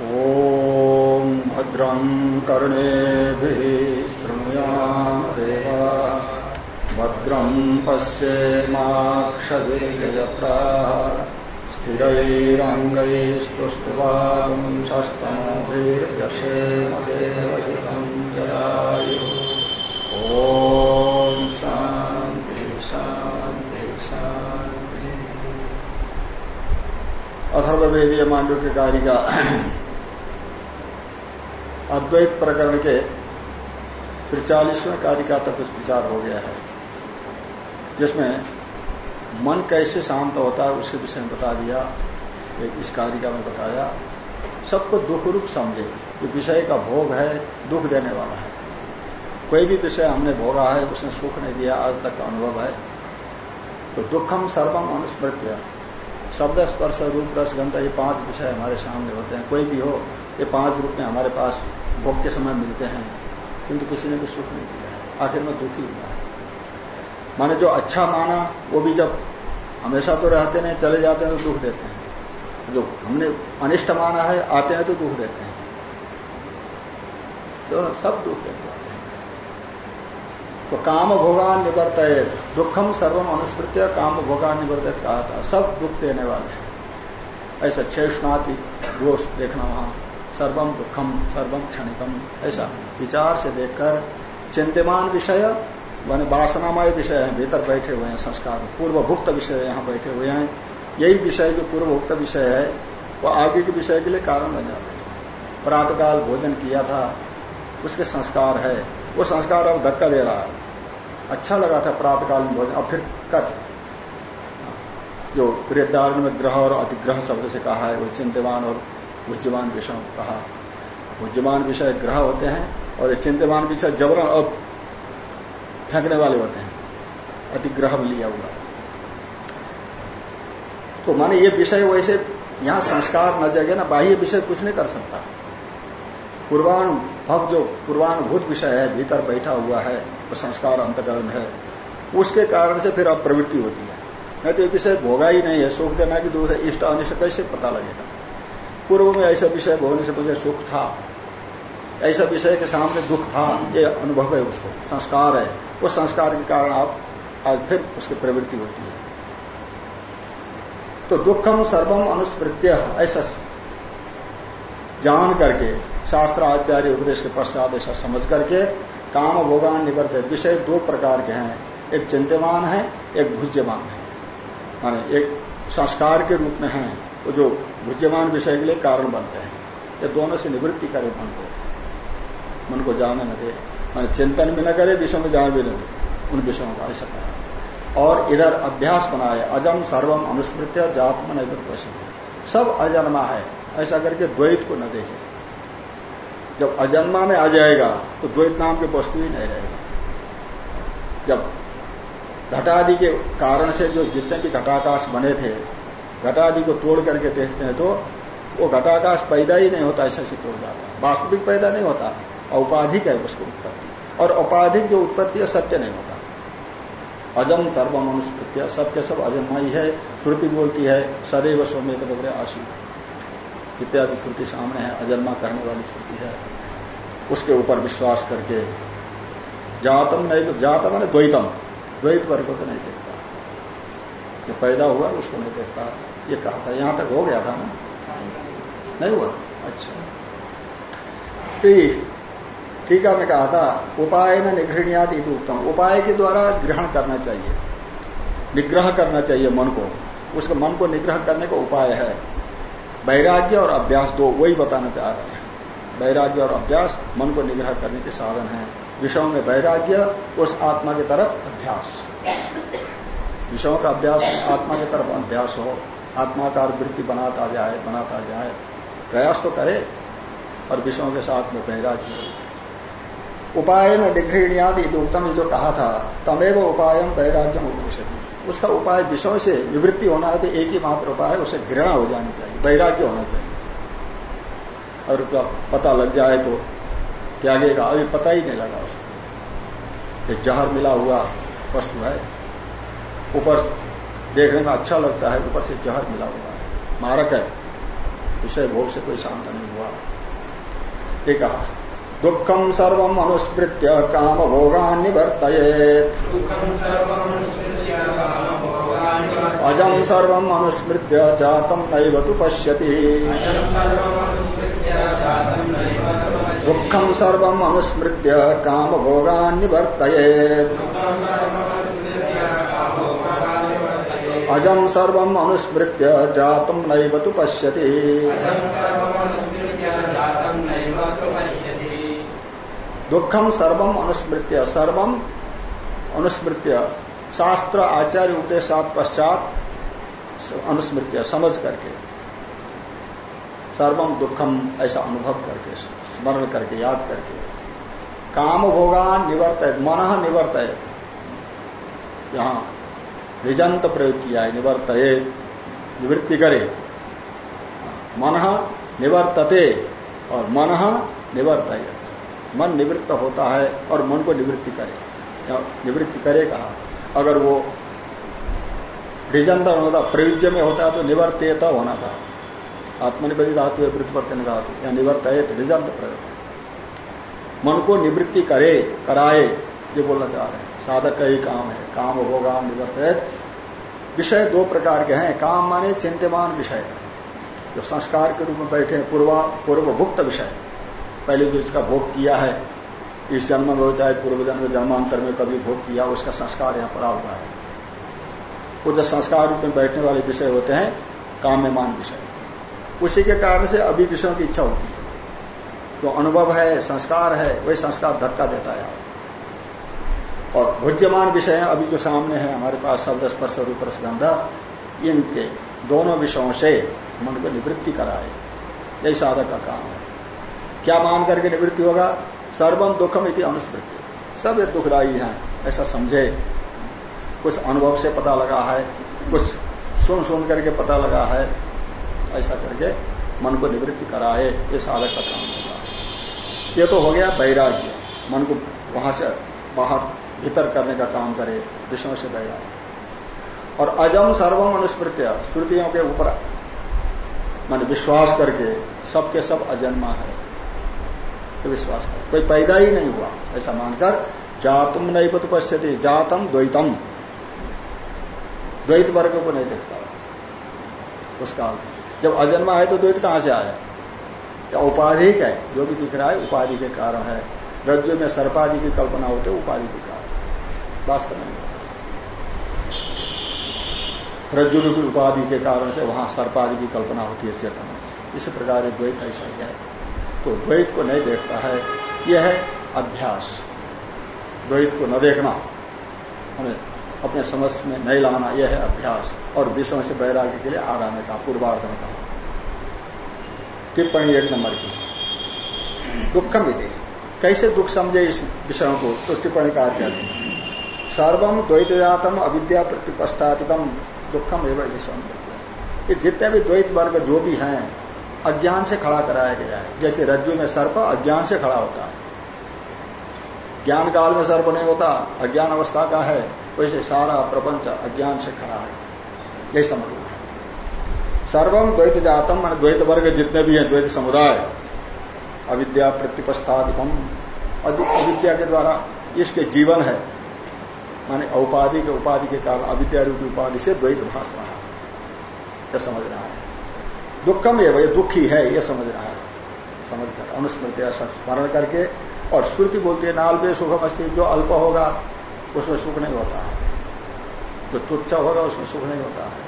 ॐ भद्रं कर्णेभिः शृणुयाम देवा। भद्रं पश्येमाक्षभिर्यत्राः स्थिरैरङ्गैस्तुष्टुवांशस्तमभिर्यशेमदेवहितं जयायु। शान्ति अथर्वेदीय मांडव के कार्य का अद्वैत प्रकरण के त्रिचालीसवें कार्य का तक विचार हो गया है, जिसमें मन कैसे शांत होता है उसके विषय में बता दिया इस कारिका में बताया। सबको दुख रूप समझे कि विषय का भोग है, दुख देने वाला है। कोई भी विषय हमने भोगा है, उसने सुख नहीं दिया, आज तक का अनुभव है। तो दुखम सर्वम अनुस्मृत्य, शब्द, स्पर्श, रूप, रस, गंध, ये पाँच विषय हमारे सामने होते हैं। कोई भी हो ये पाँच रूप में हमारे पास भोग के समय मिलते हैं, किंतु किसी ने भी सुख नहीं दिया है। आखिर में दुखी हुआ है। माने जो अच्छा माना, वो भी जब हमेशा तो रहते नहीं, चले जाते हैं तो दुख देते हैं। जो हमने अनिष्ट माना है, आते हैं तो दुख देते हैं। दोनों सब दुख देते हैं। तो काम भोगान निवर्त दुखम सर्वम अनुस्मृत्य, काम भोगान निवर्तित कहा था। सब दुख देने वाले हैं। ऐसा छेषणाति दोष देखना वहाँ सर्वम दुखम सर्वम क्षणिकम। ऐसा। विचार से देखकर चिंतमान विषय मान वासनामय विषय है, भीतर बैठे हुए हैं संस्कार। पूर्वभुक्त विषय यहाँ बैठे हुए हैं। यही विषय जो पूर्वभुक्त विषय है, वो आगे के विषय के लिए कारण बन जाते हैं। प्रातकाल भोजन किया था, उसके संस्कार है। वो संस्कार अब धक्का दे रहा है। अच्छा लगा था प्रातकाल में भोजन। अब फिर कर जो वृद्धारण में ग्रह और अधिग्रह शब्द से कहा है, वो चिंतमान और भुज्यमान विषय कहा। भुज्यमान विषय ग्रह होते हैं और ये चिंतमान विषय जबरन अब फेंकने वाले होते हैं। अतिग्रह लिया हुआ। तो माने ये विषय वैसे यहाँ संस्कार न जगे ना, बाह्य विषय कुछ नहीं कर सकता। पूर्वाणु भव जो पूर्वानुभूत विषय है, भीतर बैठा हुआ है, वो संस्कार अंतकरण है, उसके कारण से फिर अब प्रवृत्ति होती है। नहीं तो ये विषय भोगा ही नहीं है, सुख देना की दूसरे इष्ट अनिष्ट कैसे पता लगेगा? पूर्व में ऐसा विषय होने से मुझे सुख था। ऐसा विषय के सामने दुख था, ये अनुभव है उसको, संस्कार है। वो संस्कार के कारण आप, आज फिर उसकी प्रवृत्ति होती है। तो दुखम सर्वम अनुस्मृत्य, ऐसा जान करके, शास्त्र आचार्य उपदेश के पश्चात ऐसा समझ करके, काम भोगान निवर्त विषय दो प्रकार के हैं। एक चिंतमान है, एक भुज्यमान है। माने एक संस्कार के रूप में है। वो जो भुज्यमान विषय के लिए कारण बनते हैं। ये दोनों से निवृत्ति करे मन को। मन को जाने न दे। मैंने चिंतन भी न करे विषय में जान भी न दे। उन विषयों का ऐसा कहा। और इधर अभ्यास बनाए। अजम सर्वम अनुस्मृत्य जातम नैवत सब अजन्मा है। ऐसा करके द्वैत को न देखे। जब अजन्मा में आ जाएगा तो द्वैत नाम की वस्तु ही नहीं रहेगा। जब घटादि के कारण से जो जितने भी घटाकाश बने थे घटादि को तोड़ करके देखते हैं तो वो घटाकाश पैदा ही नहीं होता, ऐसा सिद्ध हो जाता है। वास्तविक पैदा नहीं होता, औपाधिक है उसकी उत्पत्ति। और औपाधिक जो उत्पत्ति है, सत्य नहीं होता। अजम सर्वम अनुस्मृत्य सबके सब अजन्मा ही है श्रुति बोलती है, सदैव स्वमेत वगैरह आशी इत्यादि श्रुति सामने है, अजन्मा करने वाली श्रुति है। उसके ऊपर विश्वास करके, जातम नहीं जातम है द्वैतम। द्वैत वर्ग को नहीं देखता। जो पैदा हुआ उसको नहीं देखता ये कहा था। यहाँ तक हो गया था ना? नहीं हुआ? अच्छा। टीका में कहा था, उपाय न निगृहणियात इति उत्तम उपाय के द्वारा ग्रहण करना चाहिए। निग्रह करना चाहिए मन को। उसके मन को निग्रह करने का उपाय है। वैराग्य और अभ्यास दो, वही बताना चाह रहे हैं। वैराग्य और अभ्यास मन को निग्रह करने के साधन है। विषयों में वैराग्य, उस आत्मा की तरफ़ अभ्यास। विषयों का अभ्यास, आत्मा की तरफ़ अभ्यास हो, आत्माकार वृत्ति बनाता जाए बनाता जाए, प्रयास तो करे और विषयों के साथ में वैराग्य उपाय न निगृहणियाद उत्तम जो कहा था, तमेव उपायम वैराग्यम उपनिषद उसका उपाय विषयों से निवृत्ति होना है तो एक ही मात्र उपाय है, उसे घृणा हो जानी चाहिए, वैराग्य होना चाहिए। और पता लग जाए तो त्यागेगा, अभी पता ही नहीं लगा उसको। जहर मिला हुआ वस्तु है ऊपर देखने में अच्छा लगता है, ऊपर से जहर मिला हुआ है। मारक है। विषय भोग से कोई शांत नहीं हुआ। एक कहा दुखम सर्व अनुस्मृत्य काम भोगान निवर्तयेत। अजम सर्व अनुस्मृत्य जातम नैव तु पश्यति। दुखम सर्व अनुस्मृत्य काम भोगान निवर्तयेत। अजम सर्व अनुस्मृत्य जातम नैव तु पश्यति। दुखम सर्वम अनुस्मृत्य सर्वम अनुस्मृत्य। शास्त्र आचार्य उपदेशात पश्चात अनुस्मृत्य समझ करके। सर्वम दुखम ऐसा अनुभव करके स्मरण करके याद करके। काम भोगान निवर्त मन निवर्त यहाँ निजंत प्रयोग किया है निवर्त निवृत्ति करे मन निवर्तते और मन निवर्त मन निवृत्त होता है और मन को निवृत्ति करे। निवृत्ति करे कहा। अगर वो डिजंतर होता प्रयुज्य में होता है तो निवर्तेत होना था। आत्मनिपति धातु है धातु या निवर्तित निजंत प्रयोग। मन को निवृत्ति करे, कराए। ये बोलना चाह रहे हैं। साधक का ही काम है। काम होगा निवर्तित विषय दो प्रकार के हैं। काम माने चिंतमान विषय, जो संस्कार के रूप में बैठे हैं। पूर्वा पूर्व भुक्त विषय। पहले जो इसका भोग किया है, इस जन्म में हो चाहे पूर्व जन्म जन्मांतर में कभी भोग किया, उसका संस्कार यहाँ पड़ा हुआ है। वो जो संस्कार रूप में बैठने वाले विषय होते हैं, काम्यमान विषय। उसी के कारण से अभी विषयों की इच्छा होती है। जो अनुभव है, संस्कार है, वही संस्कार धक्का देता है। आप और भुज्यमान विषय अभी जो सामने है, हमारे पास शब्द स्पर्श रूप रसगंध, इनके दोनों विषयों से मन को निवृत्ति कराए। यही साधक का काम है। क्या मान करके निवृत्ति होगा? सर्वम दुखम इति अनुस्मृति। सब ये दुखदायी है, ऐसा समझे। कुछ अनुभव से पता लगा है, कुछ सुन सुन करके पता लगा है, ऐसा करके मन को निवृत्ति कराए, ये साधक का काम होगा। ये तो हो गया वैराग्य। मन को वहाँ से बाहर भीतर करने का काम करे, विष्णु से वैराग्य और अजम सर्वम अनुस्मृत्य, श्रुतियों के ऊपर, मान विश्वास करके सबके सब अजन्मा है। तो विश्वास कर, कोई पैदा ही नहीं हुआ, ऐसा मानकर, जातुम नहीं पश्यति जातम द्वैतम। द्वैत वर्ग को नहीं देखता। उस काल जब अजन्मा है तो द्वैत कहाँ से आया? या उपाधिक है जो भी दिख रहा है, उपाधि के कारण है। रज्जु में सर्पादि की कल्पना होते, उपाधि के कारण। वास्तव में। रज्जु रूपी उपाधि के कारण से वहाँ सर्पादि की कल्पना होती है, चेतन। इसी प्रकार द्वैत ऐसा ही है। तो द्वैत को नहीं देखता है, यह है अभ्यास। द्वैत को न देखना, हमें अपने समझ में नहीं लाना, यह है अभ्यास। और विषयों से वैराग्य के लिए आराम का पूर्वार्ध में कहा टिप्पणी एक नंबर की। दुखम विधि कैसे दुख समझे इस विषयों को? तो टिप्पणी कार्य सर्वम द्वैत जातम अविद्या प्रतिपस्थापितम दुखम एवं ये जितने भी द्वैत वर्ग जो भी हैं, अज्ञान से खड़ा कराया गया है। जैसे रज्जु में सर्प अज्ञान से खड़ा होता है। ज्ञान काल में सर्प नहीं होता, अज्ञान अवस्था का है, वैसे सारा प्रपंच अज्ञान से खड़ा है। यही समझना है। सर्वम द्वैत जातम मान द्वैत वर्ग जितने भी हैं, द्वैत समुदाय, अविद्या प्रतिपस्थापितम अविद्या के द्वारा इसके जीवन है। माने औपाधि के उपाधि के कारण अविद्या रूपी उपाधि से द्वैत भाष रहा है यह समझ रहा है। दुखम ये भाई दुखी है यह समझ रहा है। समझ कर अनुस्मृति ऐसा स्मरण करके और श्रुति बोलती है नाल पे सुखम अस्थि जो अल्प होगा उसमें सुख नहीं होता है। जो तुच्छ होगा उसमें सुख नहीं होता है।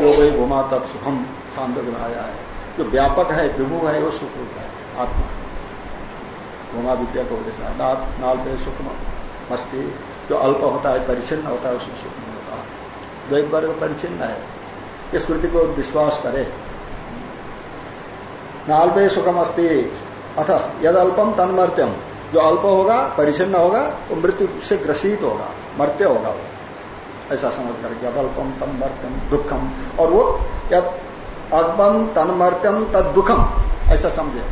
जो वही घुमा तत्सुखम छांद आया है। जो व्यापक है विभु है वो सुख रूप है आत्मा। घुमा विद्या को जैसा नाल, पे सुख मस्ती, जो अल्प होता है, परिचिन्न होता है, उसमें सुख नहीं होता। द्वैत वर्ग परिचिन्न है। इस स्मृति को विश्वास करे। नाल्पे सुखम अस्ति अथ, यद अल्पम तन्मर्त्यम जो अल्प होगा, परिचिन्न होगा, वो मृत्यु से ग्रसित होगा, मर्त्य होगा वो। ऐसा समझ कर यद अल्पम तन्मर्त्यम दुखम और वो यद अल्पम तन्मर्त्यम तद दुखम ऐसा समझे।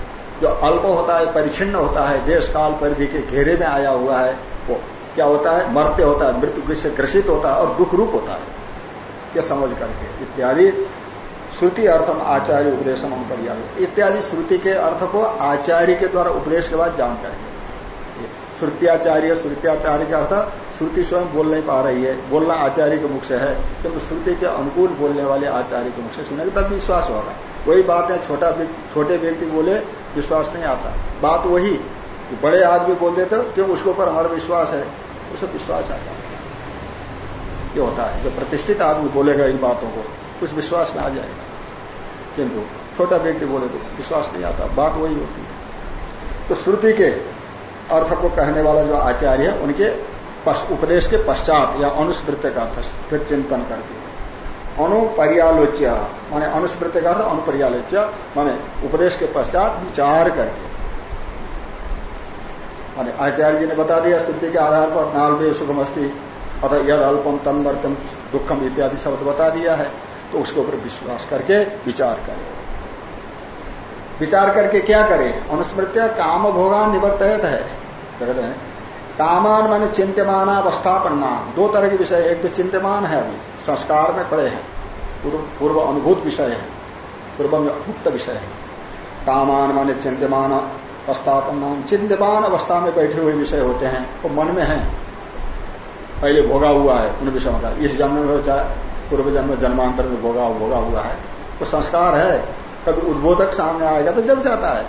जो अल्प होता है, परिचिन्न होता है देश काल परिधि के घेरे में आया हुआ है वो क्या होता है? मरते होता है, मृत्यु से ग्रसित होता है और दुख रूप होता है। ये समझ करके इत्यादि श्रुति अर्थम आचार्य उपदेश अंतर्याग इत्यादि श्रुति के अर्थ को आचार्य के द्वारा उपदेश के बाद जान करेंगे। श्रुत्याचार्य श्रुत्याचार्य का अर्थ श्रुति स्वयं बोल नहीं पा रही है। बोलना आचार्य के मुख से है, किंतु श्रुति के अनुकूल बोलने वाले आचार्य के मुख से सुनेंगे तब विश्वास होगा। वही बात है छोटा छोटे व्यक्ति बोले, विश्वास नहीं आता। बात वही बड़े आदमी बोल देते हो क्यों? उसके ऊपर हमारा विश्वास है। उसे विश्वास आता है। ये होता है। जो प्रतिष्ठित आदमी बोलेगा इन बातों को कुछ विश्वास में आ जाएगा। किंतु छोटा व्यक्ति बोले तो विश्वास नहीं आता। बात वही होती है। तो श्रुति के अर्थ को कहने वाला जो आचार्य है, उनके उपदेश के पश्चात या अनुस्मृत्य का अर्थ फिर चिंतन करके। अनुपर्यालोच्य, माने अनुस्मृत्य का अर्थ अनुपर्यालोच्य, माने उपदेश के पश्चात विचार करके। माने आचार्य जी ने बता दिया स्तुति के आधार पर नालवे सुखम अस्थि अतः यद अल्पम तम वर्तम दुखम इत्यादि शब्द बता दिया है तो उसके ऊपर विश्वास करके विचार करें। विचार करके क्या करे? अनुस्मृत्य काम भोगान निवर्तयत है कहते हैं? कामान माने चिंत्यमान अवस्थापन्ना। दो तरह के विषय एक तो चिंत्यमान है अभी, संस्कार में पड़े हैं। पूर्व पूर्व अनुभूत विषय है। पूर्व में उक्त विषय है। कामान माने चिंत्यमान अवस्थापन्ना चिंत्यमान अवस्था में बैठे हुए विषय होते हैं, वो मन में है। पहले भोगा हुआ है उन विषयों का। इस जन्म में चाहे, पूर्व जन्म जन्मांतर में भोगा भोगा हुआ है। वो संस्कार है। कभी उद्बोधक सामने आएगा तो जग जाता है।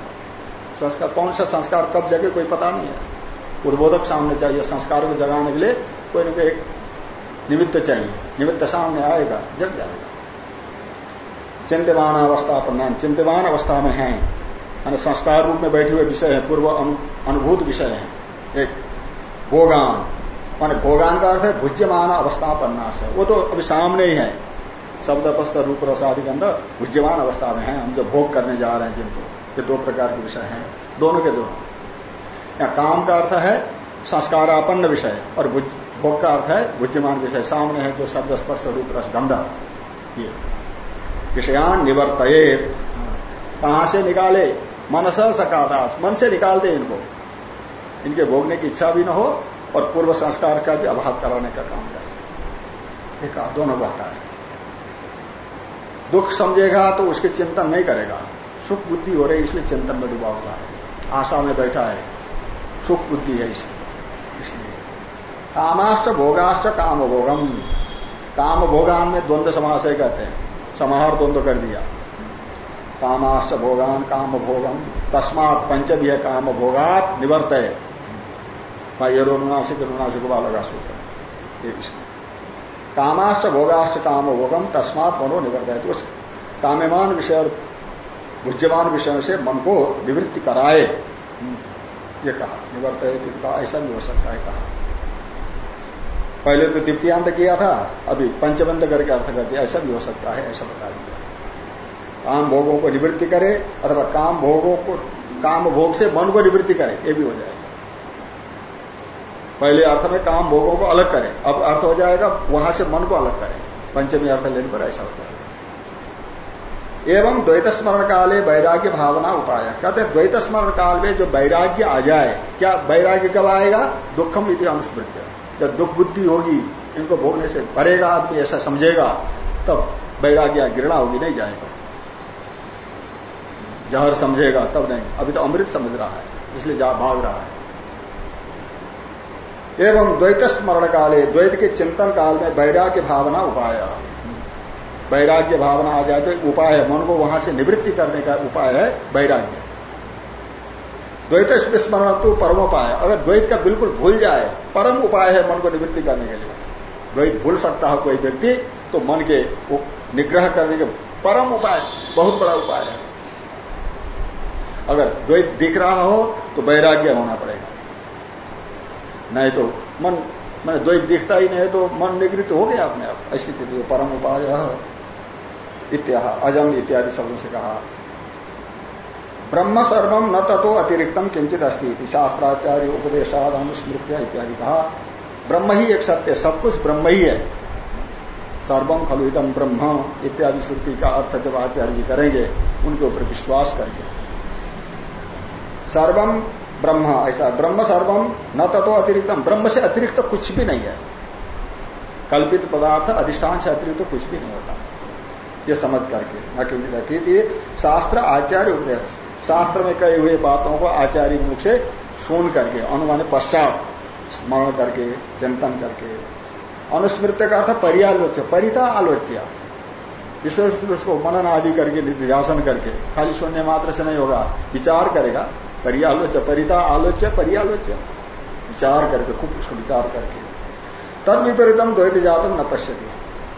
संस्कार, कौन सा संस्कार, कब जगे कोई पता नहीं है। उद्बोधक सामने चाहिए, संस्कार को जगाने के लिए कोई ना कोई एक निमित्त चाहिए। निमित्त सामने आएगा, जग जाएगा। चिंतमान अवस्था प्रणाम चिंतमान अवस्था में है। माना संस्कार रूप में बैठे हुए विषय है, पूर्व अनुभूत विषय है। एक, भोगान। माने भोगान का अर्थ है भुज्यमान अवस्था पन्नास है। वो तो अभी सामने ही है। शब्द, पस्त, रूप रसादि के अंदर भुज्यमान अवस्था में है। हम जो भोग करने जा रहे हैं जिनको, ये दो प्रकार के विषय हैं। दोनों के दोनों या काम का अर्थ है संस्कारापन्न विषय और भोग का अर्थ है भुज्यमान विषय। सामने है जो शब्द, स्पर्श, रूप, रस, गंध। ये। विषयान निवर्त कहाँ से निकाले? मनस सकादास मन से निकाल दे इनको। इनके भोगने की इच्छा भी ना हो और पूर्व संस्कार का भी अभाव कराने का काम करे। एक दोनों घटा है। दुख समझेगा तो उसके चिंतन नहीं करेगा। सुख बुद्धि हो रही इसलिए चिंतन में डूबा हुआ है। आशा में बैठा है। सुख बुद्धि है इसलिए। इसलिए। कामाश्च भोगाश्च काम भोगम काम भोगान में द्वंद्व समाशय कहते हैं। समाहार द्वंद्व कर दिया। कामाश्च भोगान काम भोगम तस्मात पंचमी है काम भोगात निवर्त ये रोनुनाशिक अनुनाशिक वाला सूत्र। कामाश्च भोगाश्च काम भोगम तस्मात मनो निवर्त है तो उस काम्यमान विषय और भुज्यमान विषयों से मन को निवृत्ति कराए। ये कहा निवर्त है ऐसा भी हो सकता है कहा। पहले तो द्वितीयांत किया था, अभी पंचबंध करके अर्थ कर दिया ऐसा भी हो सकता है, ऐसा बता दिया। काम भोगों को निवृत्ति करे अथवा काम भोगों को, काम भोग से मन को निवृत्ति करे, ये भी हो जाएगा। पहले अर्थ में काम भोगों को अलग करें, अब अर्थ हो जाएगा वहाँ से मन को अलग करें। पंचमी अर्थ लेने पर ऐसा होता है। एवं द्वैत स्मरण काले वैराग्य भावना उपाय। कहते हैं, द्वैत स्मरण काल में जो वैराग्य आ जाए, क्या वैराग्य कब आएगा? दुखम इति अनुस्मृत्य जब दुख बुद्धि होगी, इनको भोगने से भरेगा आदमी, ऐसा समझेगा, तब वैराग्य घृणा होगी, नहीं जाएगा। जहर समझेगा, तब नहीं। अभी तो अमृत समझ रहा है, इसलिए जा भाग रहा है। एवं द्वैत स्मरण काले, द्वैत के चिंतन काल में वैराग्य भावना उपाय। वैराग्य भावना आ जाए तो उपाय है, मन को वहाँ से निवृत्ति करने का उपाय है वैराग्य। द्वैत स्मरण तो परम उपाय अगर द्वैत का बिल्कुल भूल जाए, परम उपाय है मन को निवृत्ति करने के लिए। द्वैत भूल सकता है कोई व्यक्ति तो मन के निग्रह करने के परम उपाय, बहुत बड़ा उपाय है। अगर द्वैत दिख रहा हो तो वैराग्य होना पड़ेगा। नहीं तो मन, मैंने द्वैत दिखता ही नहीं तो मन निगृत हो गया अपने आप। ऐसी स्थिति परम उपाय इत्या अजम इत्यादि शब्दों से कहा। ब्रह्म सर्वम न तथो अतिरिक्तम किंचित अस्ती शास्त्राचार्य उपदेशाद अनुस्मृत्या इत्यादि कहा। ब्रह्म ही एक सत्य, सब कुछ ब्रह्म ही है। सर्वम खलुतम ब्रह्म, इत्यादि श्रुति का अर्थ जब आचार्य जी करेंगे, उनके ऊपर विश्वास करेंगे। सर्वम ब्रह्म, ऐसा ब्रह्म सर्वम न तथो अतिरिक्तम ब्रह्म से अतिरिक्त कुछ भी नहीं है। कल्पित पदार्थ, अधिष्ठान से अतिरिक्त कुछ भी नहीं होता। ये समझ करके। न कि थी, शास्त्र आचार्य उपदेश। शास्त्र में कही हुए बातों को आचार्य मुख से सुन करके, अनुमान पश्चात, स्मरण करके, चिंतन करके। अनुस्मृत्य का अर्थ परियालोच्य परिता आलोच्य विशेष उसको मनन आदि करके, निध्यासन करके, खाली सुनने मात्र से नहीं होगा। विचार करेगा। परियालोच्य परिता आलोच्य परियालोच्य। विचार करके, खूब उसको विचार करके। तद विपरीतम द्वैत जातम न पश्यती।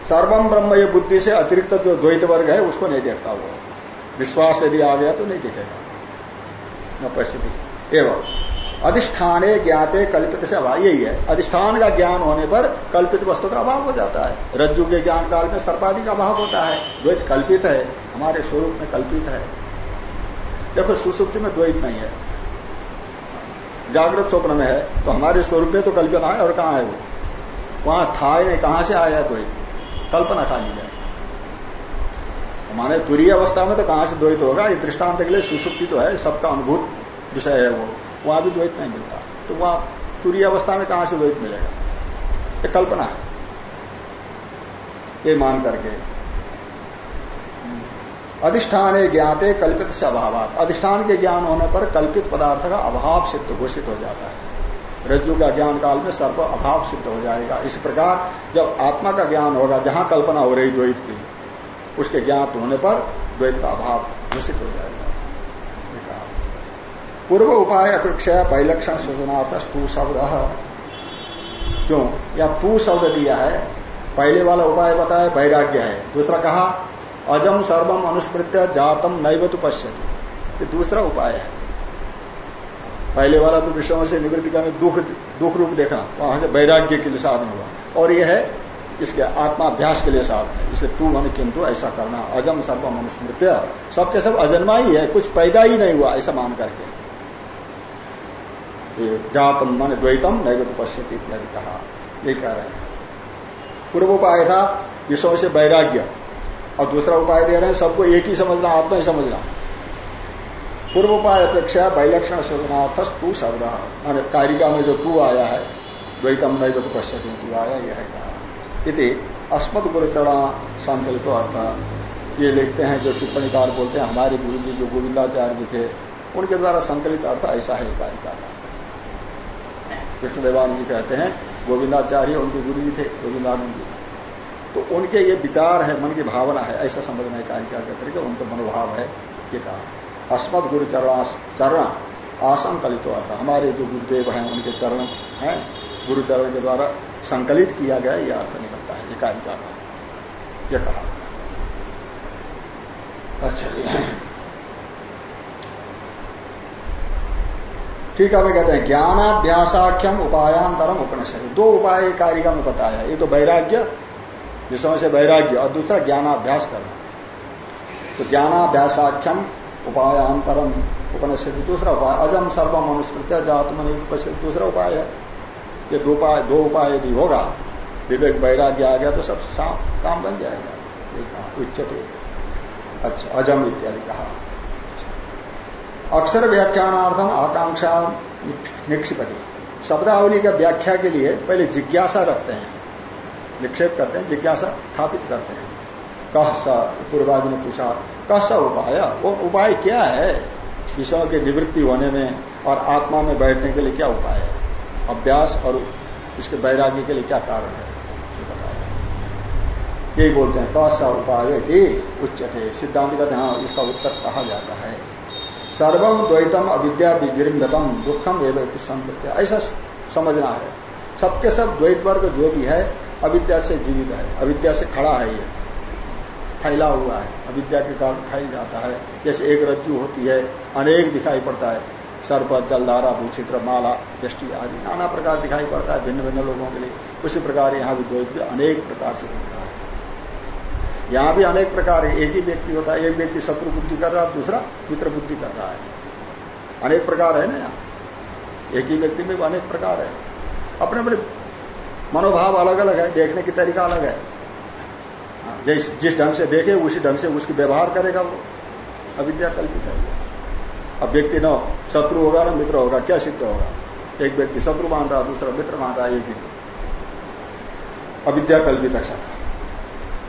सर्वम ब्रह्म ये बुद्धि से अतिरिक्त जो द्वैत वर्ग है, उसको नहीं देखता हुआ विश्वास यदि आ गया तो नहीं दिखेगा। न पश्यती। एवं अधिष्ठाने ज्ञाते कल्पित से अभाव, यही है। अधिष्ठान का ज्ञान होने पर कल्पित वस्तु का अभाव हो जाता है। रज्जु के ज्ञान काल में सर्पादि का अभाव होता है। द्वैत कल्पित है। हमारे स्वरूप में कल्पित है। देखो, सुसुप्ति में द्वैत नहीं है जागृत स्वप्न में है तो हमारे स्वरूप में तो कल्पना है और कहाँ है वो? वहाँ था ही नहीं, कहाँ से आया द्वैत कल्पना खाली है। हमारे तुरीय अवस्था में तो कहाँ से द्वैत होगा? ये दृष्टांत के लिए सुसुप्ति तो है, सबका अनुभूत विषय है वो। वहाँ भी द्वैत नहीं मिलता। तो वहाँ तुरीय अवस्था में कहाँ से द्वैत मिलेगा? ये कल्पना है। ये मान करके। अधिष्ठान ज्ञाते कल्पित से अभाव अधिष्ठान के ज्ञान होने पर कल्पित पदार्थ का अभाव सिद्ध घोषित हो जाता है। रज्जु का ज्ञान काल में सर्व अभाव सिद्ध हो जाएगा। इस प्रकार जब आत्मा का ज्ञान होगा, जहाँ कल्पना हो रही द्वैत की, उसके ज्ञात होने पर द्वैत का अभाव घोषित हो जाएगा। पूर्व उपाय अपेक्षा परिलक्षण सूचनार्थ स्तू शब्द। क्यों? या तू शब्द दिया है। पहले वाला उपाय बताया, वैराग्य है। दूसरा कहा अजम सर्वम अनुस्मृत्य जातम नैव तो पश्यति। ये दूसरा उपाय है। पहले वाला तो विषयों से निवृत्ति करने दुख दुख रूप देखना, वहाँ से वैराग्य के लिए साधन हुआ। और यह है, इसके आत्माभ्यास के लिए साधन है। इसलिए तू मन किंतु ऐसा करना, अजम सर्वम अनुस्मृत्य। सबके सब अजन्मा ही है, कुछ पैदा ही नहीं हुआ, ऐसा मान करके। जातम मन द्वैतम नैवत पश्यति इत्यादि कहा। ये कह रहे हैं। पूर्व उपाय था विषयों से वैराग्य। और दूसरा उपाय दे रहे हैं, सबको एक ही समझना, आत्मा ही समझना। पूर्व उपाय अपेक्षा वैलक्षण सोचनार्थ तू शब्द। मान कारिका में जो तू आया है, द्वैतम नहीं नैवत पश्यति, तू आया, यह कहा। इति अस्मद गुरुचरणा संकल्प अर्थ। ये लिखते हैं, जो टिप्पणीकार बोलते हैं, हमारे गुरु जी जो गोविंदाचार्य जी थे, उनके द्वारा संकलित अर्थ ऐसा है कारिका का। कृष्णदेवान जी कहते हैं, गोविंदाचार्य उनके गुरु जी थे, गोविंदानंद जी। तो उनके ये विचार है, मन की भावना है, ऐसा समझना कार्य क्या करके उनका मनोभाव है, ये कहा। अस्मद गुरु चरण चरण आसंकलित अर्थ हमारे जो गुरुदेव हैं, उनके चरण हैं, गुरु चरण के द्वारा संकलित किया गया यह अर्थ निकलता है, ये कार्य का यह कहा। अच्छा ठीक है कहते हैं, ज्ञानाभ्यासाख्यम उपायांतरम उपनिषद। दो उपाय कारिका में बताया। ये तो वैराग्य विषयों से वैराग्य और दूसरा ज्ञानाभ्यास करना। तो ज्ञानाभ्यासाख्यम उपायांतरम उपनिषद, दूसरा उपाय, अजम सर्वम अनुस्मृत्य जातमन दूसरा उपाय है। ये दो उपाय दो उपाय यदि होगा, विवेक वैराग्य आ गया तो सब काम बन जाएगा। उच्चते अच्छा अजम इत्यादि कहा। अक्षर व्याख्यानार्थम आकांक्षा निक्षिपति। शब्दावली का व्याख्या के लिए पहले जिज्ञासा रखते हैं। निक्षेप करते हैं, जिज्ञासा स्थापित करते हैं। कह सा, पूर्वादि ने पूछा, कह सा उपाय? वो उपाय क्या है? विषयों की निवृत्ति होने में और आत्मा में बैठने के लिए क्या उपाय है? अभ्यास और इसके वैराग्य के लिए क्या कारण है? यही बोलते हैं, कह सा उपाय उच्च थे सिद्धांत का ध्यान इसका उत्तर कहा जाता है। सर्वम द्वैतम अविद्या विजृंगतम दुखम एवं संप्रत्य। ऐसा समझना है। सबके सब द्वैत वर्ग जो भी है अविद्या से जीवित है, अविद्या से खड़ा है ये। फैला हुआ है, अविद्या के कारण फैल जाता है। जैसे एक रज्जु होती है, अनेक दिखाई पड़ता है। सर्प, जलधारा, भूचित्र, माला, दृष्टि आदि नाना प्रकार दिखाई पड़ता है भिन्न भिन्न लोगों के लिए। उसी प्रकार यहाँ भी द्वैत भी अनेक प्रकार से दिख रहा है। यहाँ भी अनेक प्रकार है। एक ही व्यक्ति होता है, एक व्यक्ति शत्रु बुद्धि कर रहा है, दूसरा मित्र बुद्धि कर रहा है। अनेक प्रकार है ना यहाँ। एक ही व्यक्ति में अनेक प्रकार है। अपने अपने मनोभाव अलग अलग है देखने की तरीका अलग है। हाँ, जिस ढंग से देखे उसी ढंग से उसकी व्यवहार करेगा वो। अविद्या कल्पित है। अब व्यक्ति न शत्रु होगा ना मित्र होगा क्या सिद्ध होगा? एक व्यक्ति शत्रु मान रहा दूसरा मित्र मान रहा एक ही। अविद्या कल्पित है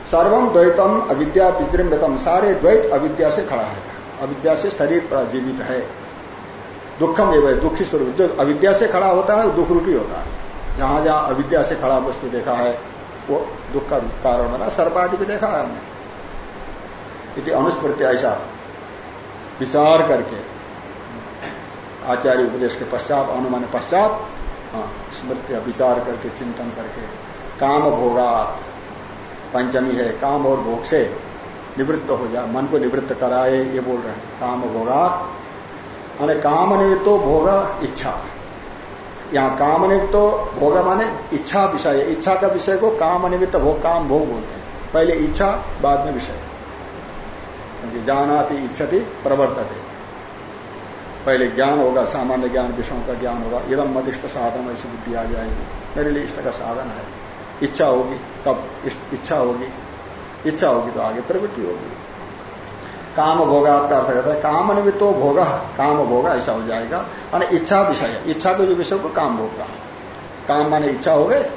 सर्वम द्वैतम अविद्या विजृंबितम सारे द्वैत अविद्या से खड़ा है। अविद्या से शरीर जीवित है। दुखम एवं दुखी स्वरूप। जो अविद्या से खड़ा होता है दुख रूपी होता है। जहाँ जहाँ अविद्या से खड़ा वस्तु देखा है, वो दुख का कारण बना, सर्पादि भी देखा है हमने। यदि अनुस्मृति ऐसा विचार करके आचार्य उपदेश के पश्चात, अनुमान पश्चात हाँ स्मृति विचार करके, चिंतन करके, काम भोगा पंचमी है, काम और भोग से निवृत्त हो जाए मन को निवृत्त कराए, ये बोल रहे हैं, काम भोगात। माने काम निमित्तो भोग इच्छा। यहाँ काम निमित्त भोग माने इच्छा विषय। इच्छा का विषय को काम निमित्त भोग, काम भोग बोलते हैं। पहले इच्छा, बाद में विषय। क्योंकि जानाति, इच्छति, प्रवर्तते। पहले ज्ञान होगा, सामान्य ज्ञान, विषयों का ज्ञान होगा। एकदम मदिष्ट साधन, ऐसी बुद्धि आ जाएगी। मेरे लिए इष्ट का साधन है। इच्छा होगी, तब इच्छा होगी। इच्छा होगी तो आगे प्रवृत्ति होगी। काम भोगात का अर्थ कहता है। काम निमित्त भोग, काम भोग, ऐसा हो जाएगा। माने इच्छा विषय है। इच्छा के जो विषय को काम भोग का काम माने इच्छा हो गए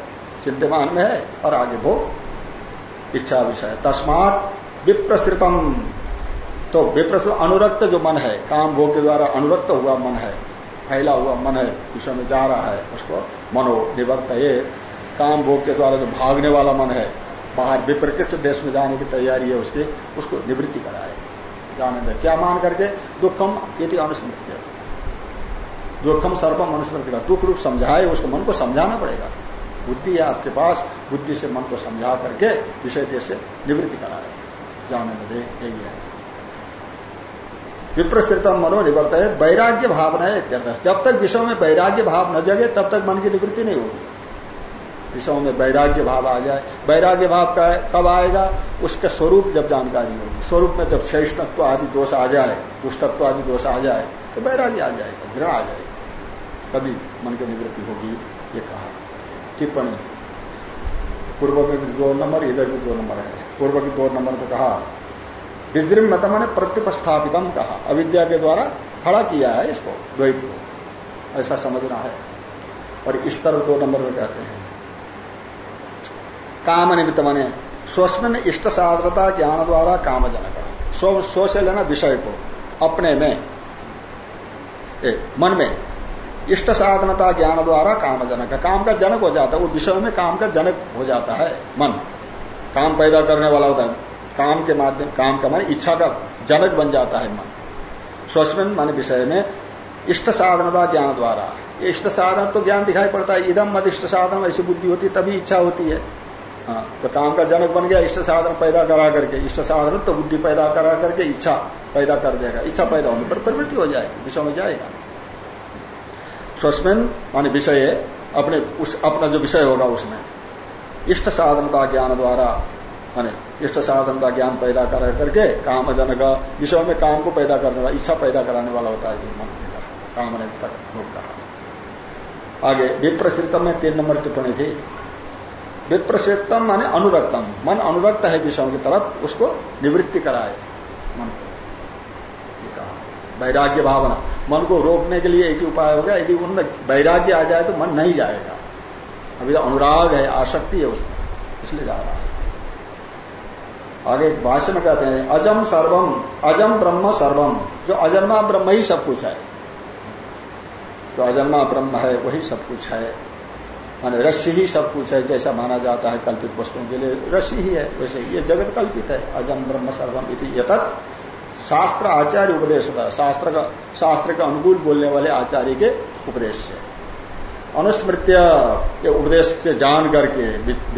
चिंतमान में है और आगे भोग। इच्छा विषय। तस्मात विप्रसृतम। तो विप्रसृत अनुरक्त जो मन है, काम भोग के द्वारा अनुरक्त हुआ मन है, फैला हुआ मन है, विषय में जा रहा है, उसको मनो निवर्त काम भोग के द्वारा जो भागने वाला मन है, बाहर विप्रकृत देश में जाने की तैयारी है उसकी, उसको निवृत्ति कराए। जाने दे। क्या मान करके? दुखम यदि अनुस्मृत्य। दुखम सर्वम अनुस्मृति का दुख रूप समझाए, उसको मन को समझाना पड़ेगा। बुद्धि है आपके पास, बुद्धि से मन को समझा करके विषय देश से निवृत्ति कराए। जाने में दे, यही है। विप्रस्तृतम मनो निवर्त है वैराग्य भावना है जब तक विषय में वैराग्य भाव न जगे, तब तक मन की निवृत्ति नहीं होगी। विषयों में वैराग्य भाव आ जाए। वैराग्य भाव का, कब आएगा? उसका स्वरूप जब जानकारी होगी। स्वरूप में जब श्रेष्ठत्व आदि दोष आ जाए, दुष्टत्व आदि दोष आ जाए तो वैराग्य आ जाएगा दृढ़ आ जाएगा। कभी मन की निवृत्ति होगी, ये कहा। टिप्पणी। पूर्व में भी दो नंबर, इधर भी दो नंबर है। पूर्व की दो नंबर को कहा विजृम मत मैंने प्रत्युपस्थापितम कहा। अविद्या के द्वारा खड़ा किया है इसको, द्वैत को। ऐसा समझना है। और इस तरह दो नंबर में कहते हैं। काम निमित्त माने स्वस्मिन इष्ट साधनता ज्ञान द्वारा काम जनक स्व से लेना विषय को अपने में ए, मन में इष्ट साधनता ज्ञान द्वारा काम जनक काम का जनक हो जाता है वो विषय में काम का जनक हो जाता है मन। काम पैदा करने वाला होता है काम के माध्यम काम का मन इच्छा का जनक बन जाता है मन। स्वस्मिन मन विषय में इष्ट साधनता ज्ञान द्वारा इष्ट साधन तो ज्ञान दिखाई पड़ता है इधम मत इष्ट साधन ऐसी बुद्धि होती तभी इच्छा होती है। हाँ तो काम का जनक बन गया, इष्ट साधन पैदा करा करके, इष्ट साधन तो बुद्धि पैदा करा करके इच्छा पैदा कर देगा। इच्छा पैदा होने पर प्रवृत्ति हो जाएगी, विषय में जाएगा। स्वस्मिन मान विषय, अपने उस, अपना जो विषय होगा उसमें, इष्ट साधन का ज्ञान द्वारा, माने इष्ट साधन का ज्ञान पैदा करा करके, काम जनक, विषय में काम को पैदा करने वाला, इच्छा पैदा कराने वाला होता है मन काम ने तक कहा आगे विप्रसृत में तीन नंबर टिप्पणी थी। विप्रसेतम माने अनुरक्तम। मन अनुरक्त है विषयों की तरफ़, उसको निवृत्ति कराए। मन को। वैराग्य भावना। मन को रोकने के लिए एक ही उपाय होगा यदि उनमें वैराग्य आ जाए तो मन नहीं जाएगा। अभी अनुराग है, आसक्ति है उसमें। इसलिए जा रहा है। आगे भाष्य में कहते हैं, अजम सर्वम, अजम ब्रह्म सर्वम। जो अजन्मा ब्रह्म ही सब कुछ है। जो अजन्मा ब्रह्म है, वही सब कुछ है। माने रस्सी ही सब कुछ है, जैसा माना जाता है कल्पित वस्तुओं के लिए, रस्सी ही है, वैसे ये जगत कल्पित है। अजम ब्रह्म सर्वम इति यतत। शास्त्र आचार्य उपदेश था। शास्त्र का, शास्त्र के अनुकूल बोलने वाले आचार्य के उपदेश से। अनुस्मृत्य के उपदेश से जान करके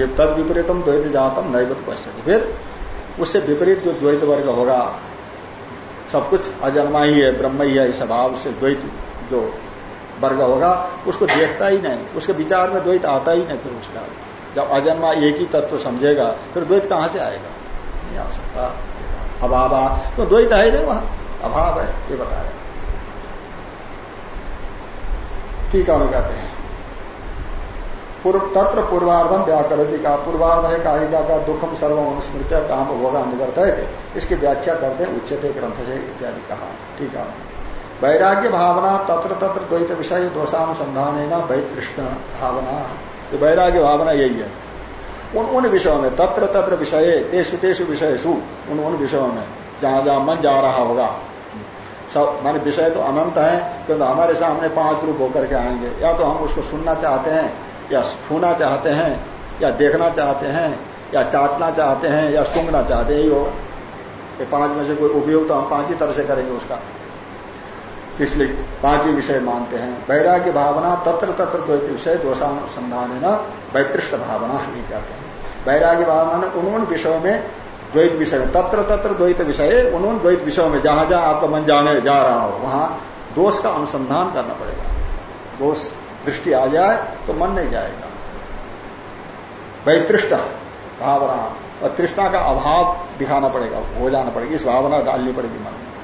तद विपरीतम द्वैत जातम नैवत पश्चिम फिर उससे विपरीत जो द्वैत वर्ग होगा, सब कुछ अजन्मा ही है, ब्रह्म ही है स्वभाव से द्वैत जो वर्ग होगा, उसको देखता ही नहीं। उसके विचार में द्वैत आता ही नहीं फिर उसका। जब अजन्मा एक ही तत्व समझेगा, फिर द्वैत कहाँ से आएगा? नहीं आ सकता। अभाव तो द्वैत है नहीं वहाँ। अभाव है, ये बता रहे ठीक है कहते हैं। पूर्व तत्र पूर्वार्धम व्याकरती का। पूर्वार्ध है कारिका का दुखम सर्व अनुस्मृत काम भोगा निवर्त है इसकी व्याख्या करते हैं उच्चते ग्रंथ से इत्यादि कहा। ठीक है। वैराग्य भावना तत्र तत्र द्वैत विषय दोषानुसंधान है ना वैतृष्ण भावना। तो वैराग्य भावना यही है। उन उन विषयों में, तत्र तत्र विषय तेसु तेसु विषय सु उन उन विषयों में, जहाँ जहाँ मन जा रहा होगा। सब, माने विषय तो अनंत है क्योंकि हमारे सामने पाँच रूप होकर के आएँगे। या तो हम उसको सुनना चाहते हैं, या छूना चाहते हैं, या देखना चाहते हैं, या चाटना चाहते हैं, या सूंघना चाहते हैं। ये पाँच में से कोई उपयोग तो हम पाँच ही तरह से करेंगे उसका। इसलिए पाँच ही विषय मानते हैं। वैराग्य भावना, तत्र तत्र द्वैत विषय दोषानुसंधान है ना वैतृष्ट भावना ये कहते हैं। वैराग्य भावना ने उन विषयों में द्वैत विषय में, तत्र तत्र द्वैत विषय उन द्वैत विषयों में, जहाँ जहाँ आपका मन जाने, जा रहा हो, वहाँ दोष का अनुसंधान करना पड़ेगा। दोष दृष्टि आ जाए तो मन नहीं जाएगा। वैतृष्ट भावना, और तृष्णा का अभाव दिखाना पड़ेगा, हो जाना पड़ेगा, इस भावना डालनी पड़ेगी मन में।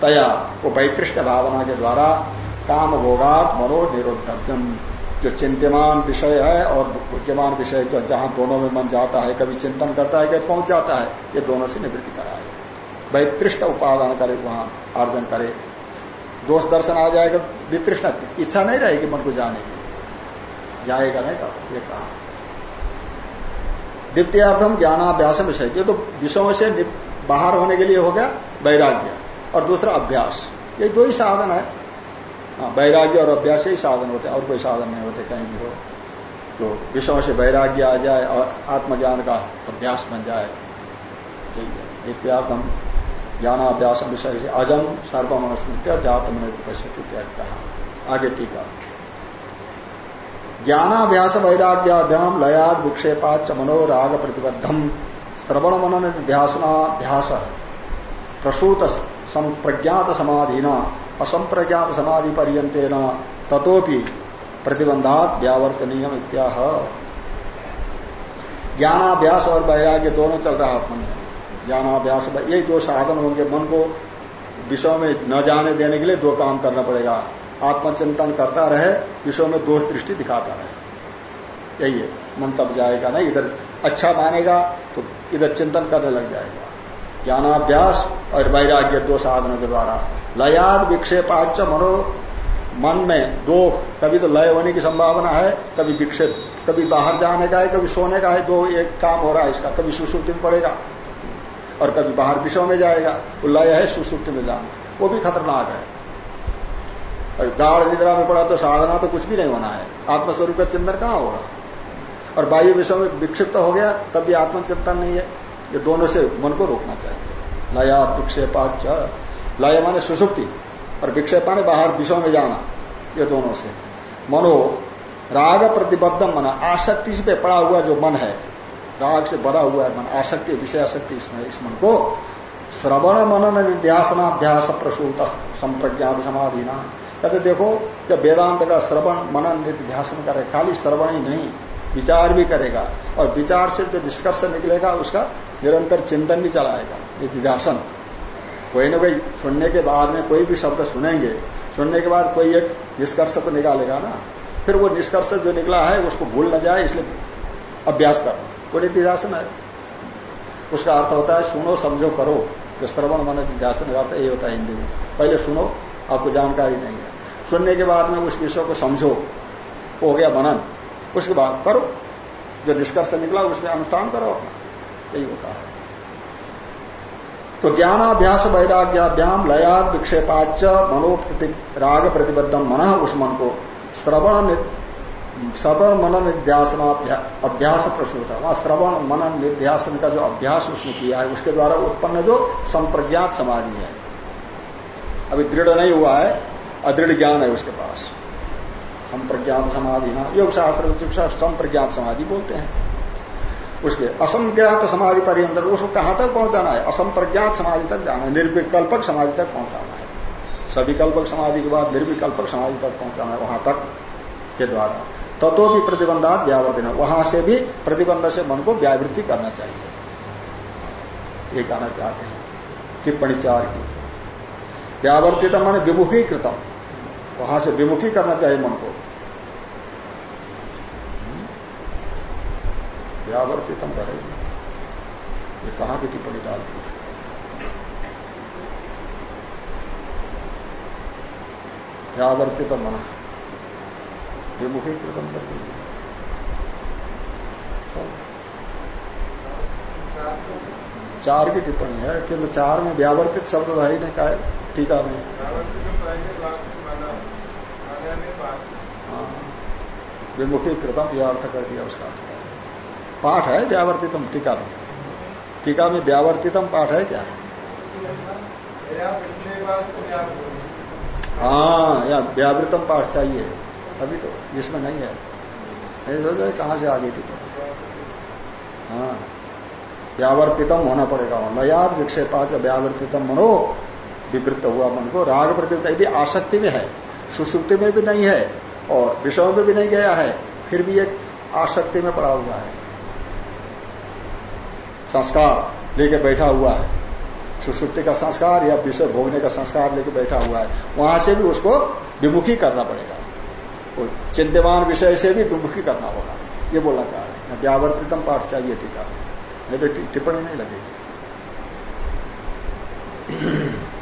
तया वो वैतृष्ट भावना के द्वारा काम भोगात मनो निरोधव्यम जो चिंतमान विषय है और बुद्धिमान विषय जो जहाँ दोनों में मन जाता है, कभी चिंतन करता है, कभी पहुँच जाता है, ये दोनों से निवृत्ति कराए। वैतृष्ट उपादान करे वहाँ अर्जन करे। दोष दर्शन आ जाएगा, वितृष्ण, इच्छा नहीं रहेगी मन को जाने की। जाएगा नहीं तो ये कहा। द्वितीयार्थम ज्ञानाभ्यास विषय, ये तो विषयों से बाहर होने के लिए हो गया, वैराग्य। और दूसरा अभ्यास। ये दो ही साधन है। हाँ, वैराग्य और अभ्यास ही साधन होते हैं और कोई साधन नहीं होते कहीं भी हो। तो विषयों से वैराग्य आ जाए और आत्मज्ञान का अभ्यास बन जाए। यही है। दिव्यार्थम ज्ञानाभ्यास विषय से अजम सर्वमनस्मृत्य जात मन पश्यति कहा आगे टीका। ज्ञानाभ्यास वैराग्याभ्याम लयाद विक्षेपाच मनोराग प्रतिबद्धम श्रवण मनन ध्यासनाभ्यास प्रसूत संप्रज्ञात समाधिना, असंप्रज्ञात समाधि पर्यंतेन तथोपि प्रतिबंधात व्यावर्तनीय इत्याह। ज्ञानाभ्यास और वैराग्य दोनों चल रहा मन में। ज्ञानाभ्यास यही दो साधन होंगे। मन को विषयों में न जाने देने के लिए दो काम करना पड़ेगा। आत्मचिंतन करता रहे, विषयों में दोष दृष्टि दिखाता रहे। यही है। मन तब जाएगा ना इधर अच्छा मानेगा तो इधर चिंतन करने लग जाएगा। ज्ञानाभ्यास और वैराग्य दो साधनों के द्वारा। लयाद विक्षेपाच मनो मन में दो। कभी तो लय होने की संभावना है, कभी विक्षेप, कभी बाहर जाने का है, कभी सोने का है, दो एक काम हो रहा है इसका, कभी सुसुप्ति में पड़ेगा और कभी बाहर विषयों में जाएगा। वो लय है, सुसुप्ति में जाना। वो भी खतरनाक है। और गाढ़ निद्रा में पड़ा तो साधना तो कुछ भी नहीं होना है। आत्मस्वरूप का चिंतन कहाँ होगा और वायु विषय में विक्षिप्त हो गया, तब भी आत्मचिंतन नहीं है। ये दोनों से मन को रोकना चाहिए। लया विक्षेपाच लय माने सुसुप्ति और विक्षेपा ने बाहर विषयों में जाना, ये दोनों से। मनो, राग प्रतिबद्धम मना, आसक्ति पे पड़ा हुआ जो मन है, राग से बड़ा हुआ है मन, आसक्ति विषय आसक्ति इसमें, इस मन को श्रवण मनन निध्यासनाभ्यास प्रसूत संप्रज्ञात समाधि ना कहते देखो, जब वेदांत का श्रवण, मनन, निध्यासन करे खाली श्रवण ही नहीं विचार भी करेगा और विचार से जो निष्कर्ष निकलेगा, उसका निरंतर चिंतन भी चलाएगा। निध्यासन कोई ना कोई सुनने के बाद में कोई भी शब्द सुनेंगे, सुनने के बाद कोई एक निष्कर्ष तो निकालेगा ना। फिर वो निष्कर्ष जो निकला है, उसको भूल न जाए, इसलिए अभ्यास करना वो निधिध्यासन है। उसका अर्थ होता है, सुनो, समझो, करो। जो श्रवण, मन निध्यासन का अर्थ यही होता है हिंदी में। पहले सुनो, आपको जानकारी नहीं है। सुनने के बाद में उस विषय को समझो। हो गया मनन। उसके बाद करो। जो निष्कर्ष निकला, उसमें अनुष्ठान करो अपना। यही होता है। तो ज्ञानाभ्यास वैराग्याभ्याम लयाद विक्षेपाच मनो प्रति राग प्रतिबद्धम मन उस मन को श्रवण श्रवण मनन निध्यासन अभ्यास प्रसूत है। वहाँ श्रवण मनन निध्यासन का जो अभ्यास उसने किया है, उसके द्वारा उत्पन्न जो संप्रज्ञात समाधि है। अभी दृढ़ नहीं हुआ है, अदृढ़ ज्ञान है उसके पास। संप्रज्ञात समाधि ना। योग शास्त्र संप्रज्ञात समाधि बोलते हैं। उसके असंज्ञात समाधि परियंत्र उसको कहाँ तक पहुंचाना है? असंप्रज्ञात समाधि तक जाना है, निर्विकल्पक समाधि तक पहुंचाना है। सविकल्पक समाधि के बाद निर्विकल्पक समाधि तक पहुंचाना है, वहाँ तक के द्वारा। तत्व भी प्रतिबंधात व्यावर्तन, वहाँ से भी प्रतिबंध से मन को व्यावृत्ति करना चाहिए। ये कहना चाहते हैं। टिप्पणी चार की। व्यावर्तित मन विमुखीकृतम, वहाँ से विमुखी करना चाहिए मन को। व्यावर्तितम रहेगी ये कहाँ की टिप्पणी डालती है व्यावर्तित मन विमुखीकृतम कर चार की टिप्पणी है किंतु चार में व्यावर्तित शब्द तो है ही नहीं कहा टीका में हाँ। विमुखी कृतम यह अर्थ कर दिया उसका पाठ है व्यावर्तितम टीका में? टीका में व्यावर्तितम पाठ है क्या? हाँ या व्यावृतम पाठ चाहिए। तभी तो इसमें नहीं है। नहीं जाए कहाँ से आगे टिप्पणी हाँ व्यावर्तितम होना पड़ेगा। लयाद विक्षेपाच व्यावर्तितम मनो। विवृत्त हुआ मन को। राग प्रति यदि आसक्ति में है, सुसुप्ति में भी नहीं है, और विषयों में भी नहीं गया है, फिर भी एक आसक्ति में पड़ा हुआ है। संस्कार लेके बैठा हुआ है। सुसुप्ति का संस्कार या विषय भोगने का संस्कार लेके बैठा हुआ है। वहाँ से भी उसको विमुखी करना पड़ेगा। चिंतमान विषय से भी विमुखी करना होगा। ये बोला चाह रहे हैं। व्यावर्तितम पाठ चाहिए टीका। नहीं तो टिप्पणी नहीं लगेगी।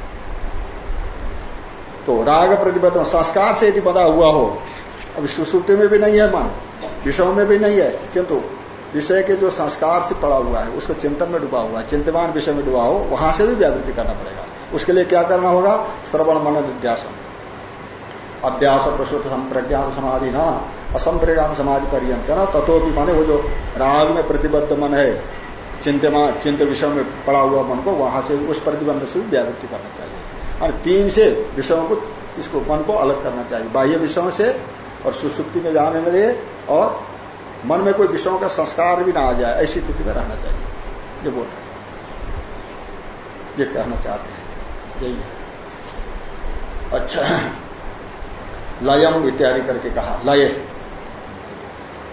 तो राग प्रतिबद्ध संस्कार से यदि बदा हुआ हो, अभी सुसुप्ति में भी नहीं है मन। विषयों में भी नहीं है, किंतु विषय के जो संस्कार से पड़ा हुआ है, उसको चिंतन में डूबा हुआ है चिंतमान विषय में डूबा हो, वहाँ से भी व्यावृत्ति करना पड़ेगा। उसके लिए क्या करना होगा? श्रवण मन विद्यासन अभ्यास, प्रसुत प्रज्ञान समाधि, न, असंप्रज्ञान, समाधि पर्यंत, ना, तथोपि माने वो जो राग में प्रतिबद्ध मन है चिंतमान चिंत विषय में पड़ा हुआ मन को, वहाँ से उस प्रतिबंध से भी व्यावृत्ति करना चाहिए। और तीन से विषयों को, इसको, मन को अलग करना चाहिए। बाह्य विषयों से और सुसुप्ति में जाने दे और मन में कोई विषयों का संस्कार भी ना आ जाए, ऐसी स्थिति में रहना चाहिए। ये बोल ये कहना चाहते हैं। यही है। अच्छा लयम इत्यादि करके कहा, लय।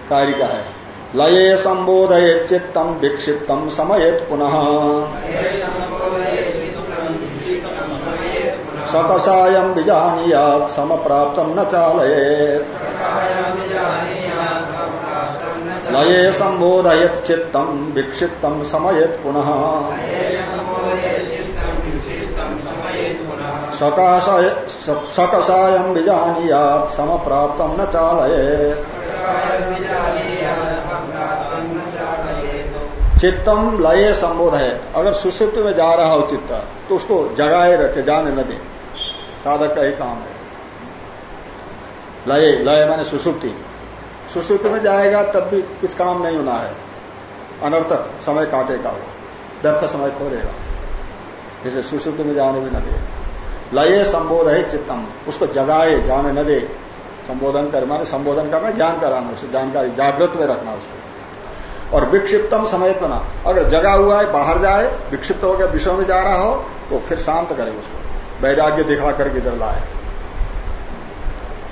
कार्य का है? लये संबोधये चित्तम विक्षिप्तम समयेत पुनः। सकसायम बीजानीयात सम प्राप्त न चालयेत। लये संबोधयत चित्तम विक्षिप्तम समयेत पुनः। सकसायम बीजानीयात सम प्राप्त न चालयेत। चित्तम लय संबोध है अगर सुसुप्त में जा रहा हो चित्त तो उसको जगाए रखे, जाने न दे। साधक का ही काम है। लय लय, माने सुसुप्ति सुसुप्त में जाएगा, तब भी कुछ काम नहीं होना है। अनर्थक समय काटेगा वो। व्यर्थ समय खो देगा इसलिए में जाने भी न दे। लय संबोध है चित्तम। उसको जगाए, जाने न दे। संबोधन कर माने संबोधन करना, ज्ञान कराना, उसे जानकारी, जागृत में रखना उसको। और विक्षिप्तम समय बना अगर जगा हुआ है, बाहर जाए, विक्षिप्त हो गया विषय में जा रहा हो तो फिर शांत करे उसको। वैराग्य दिखा करके इधर लाए।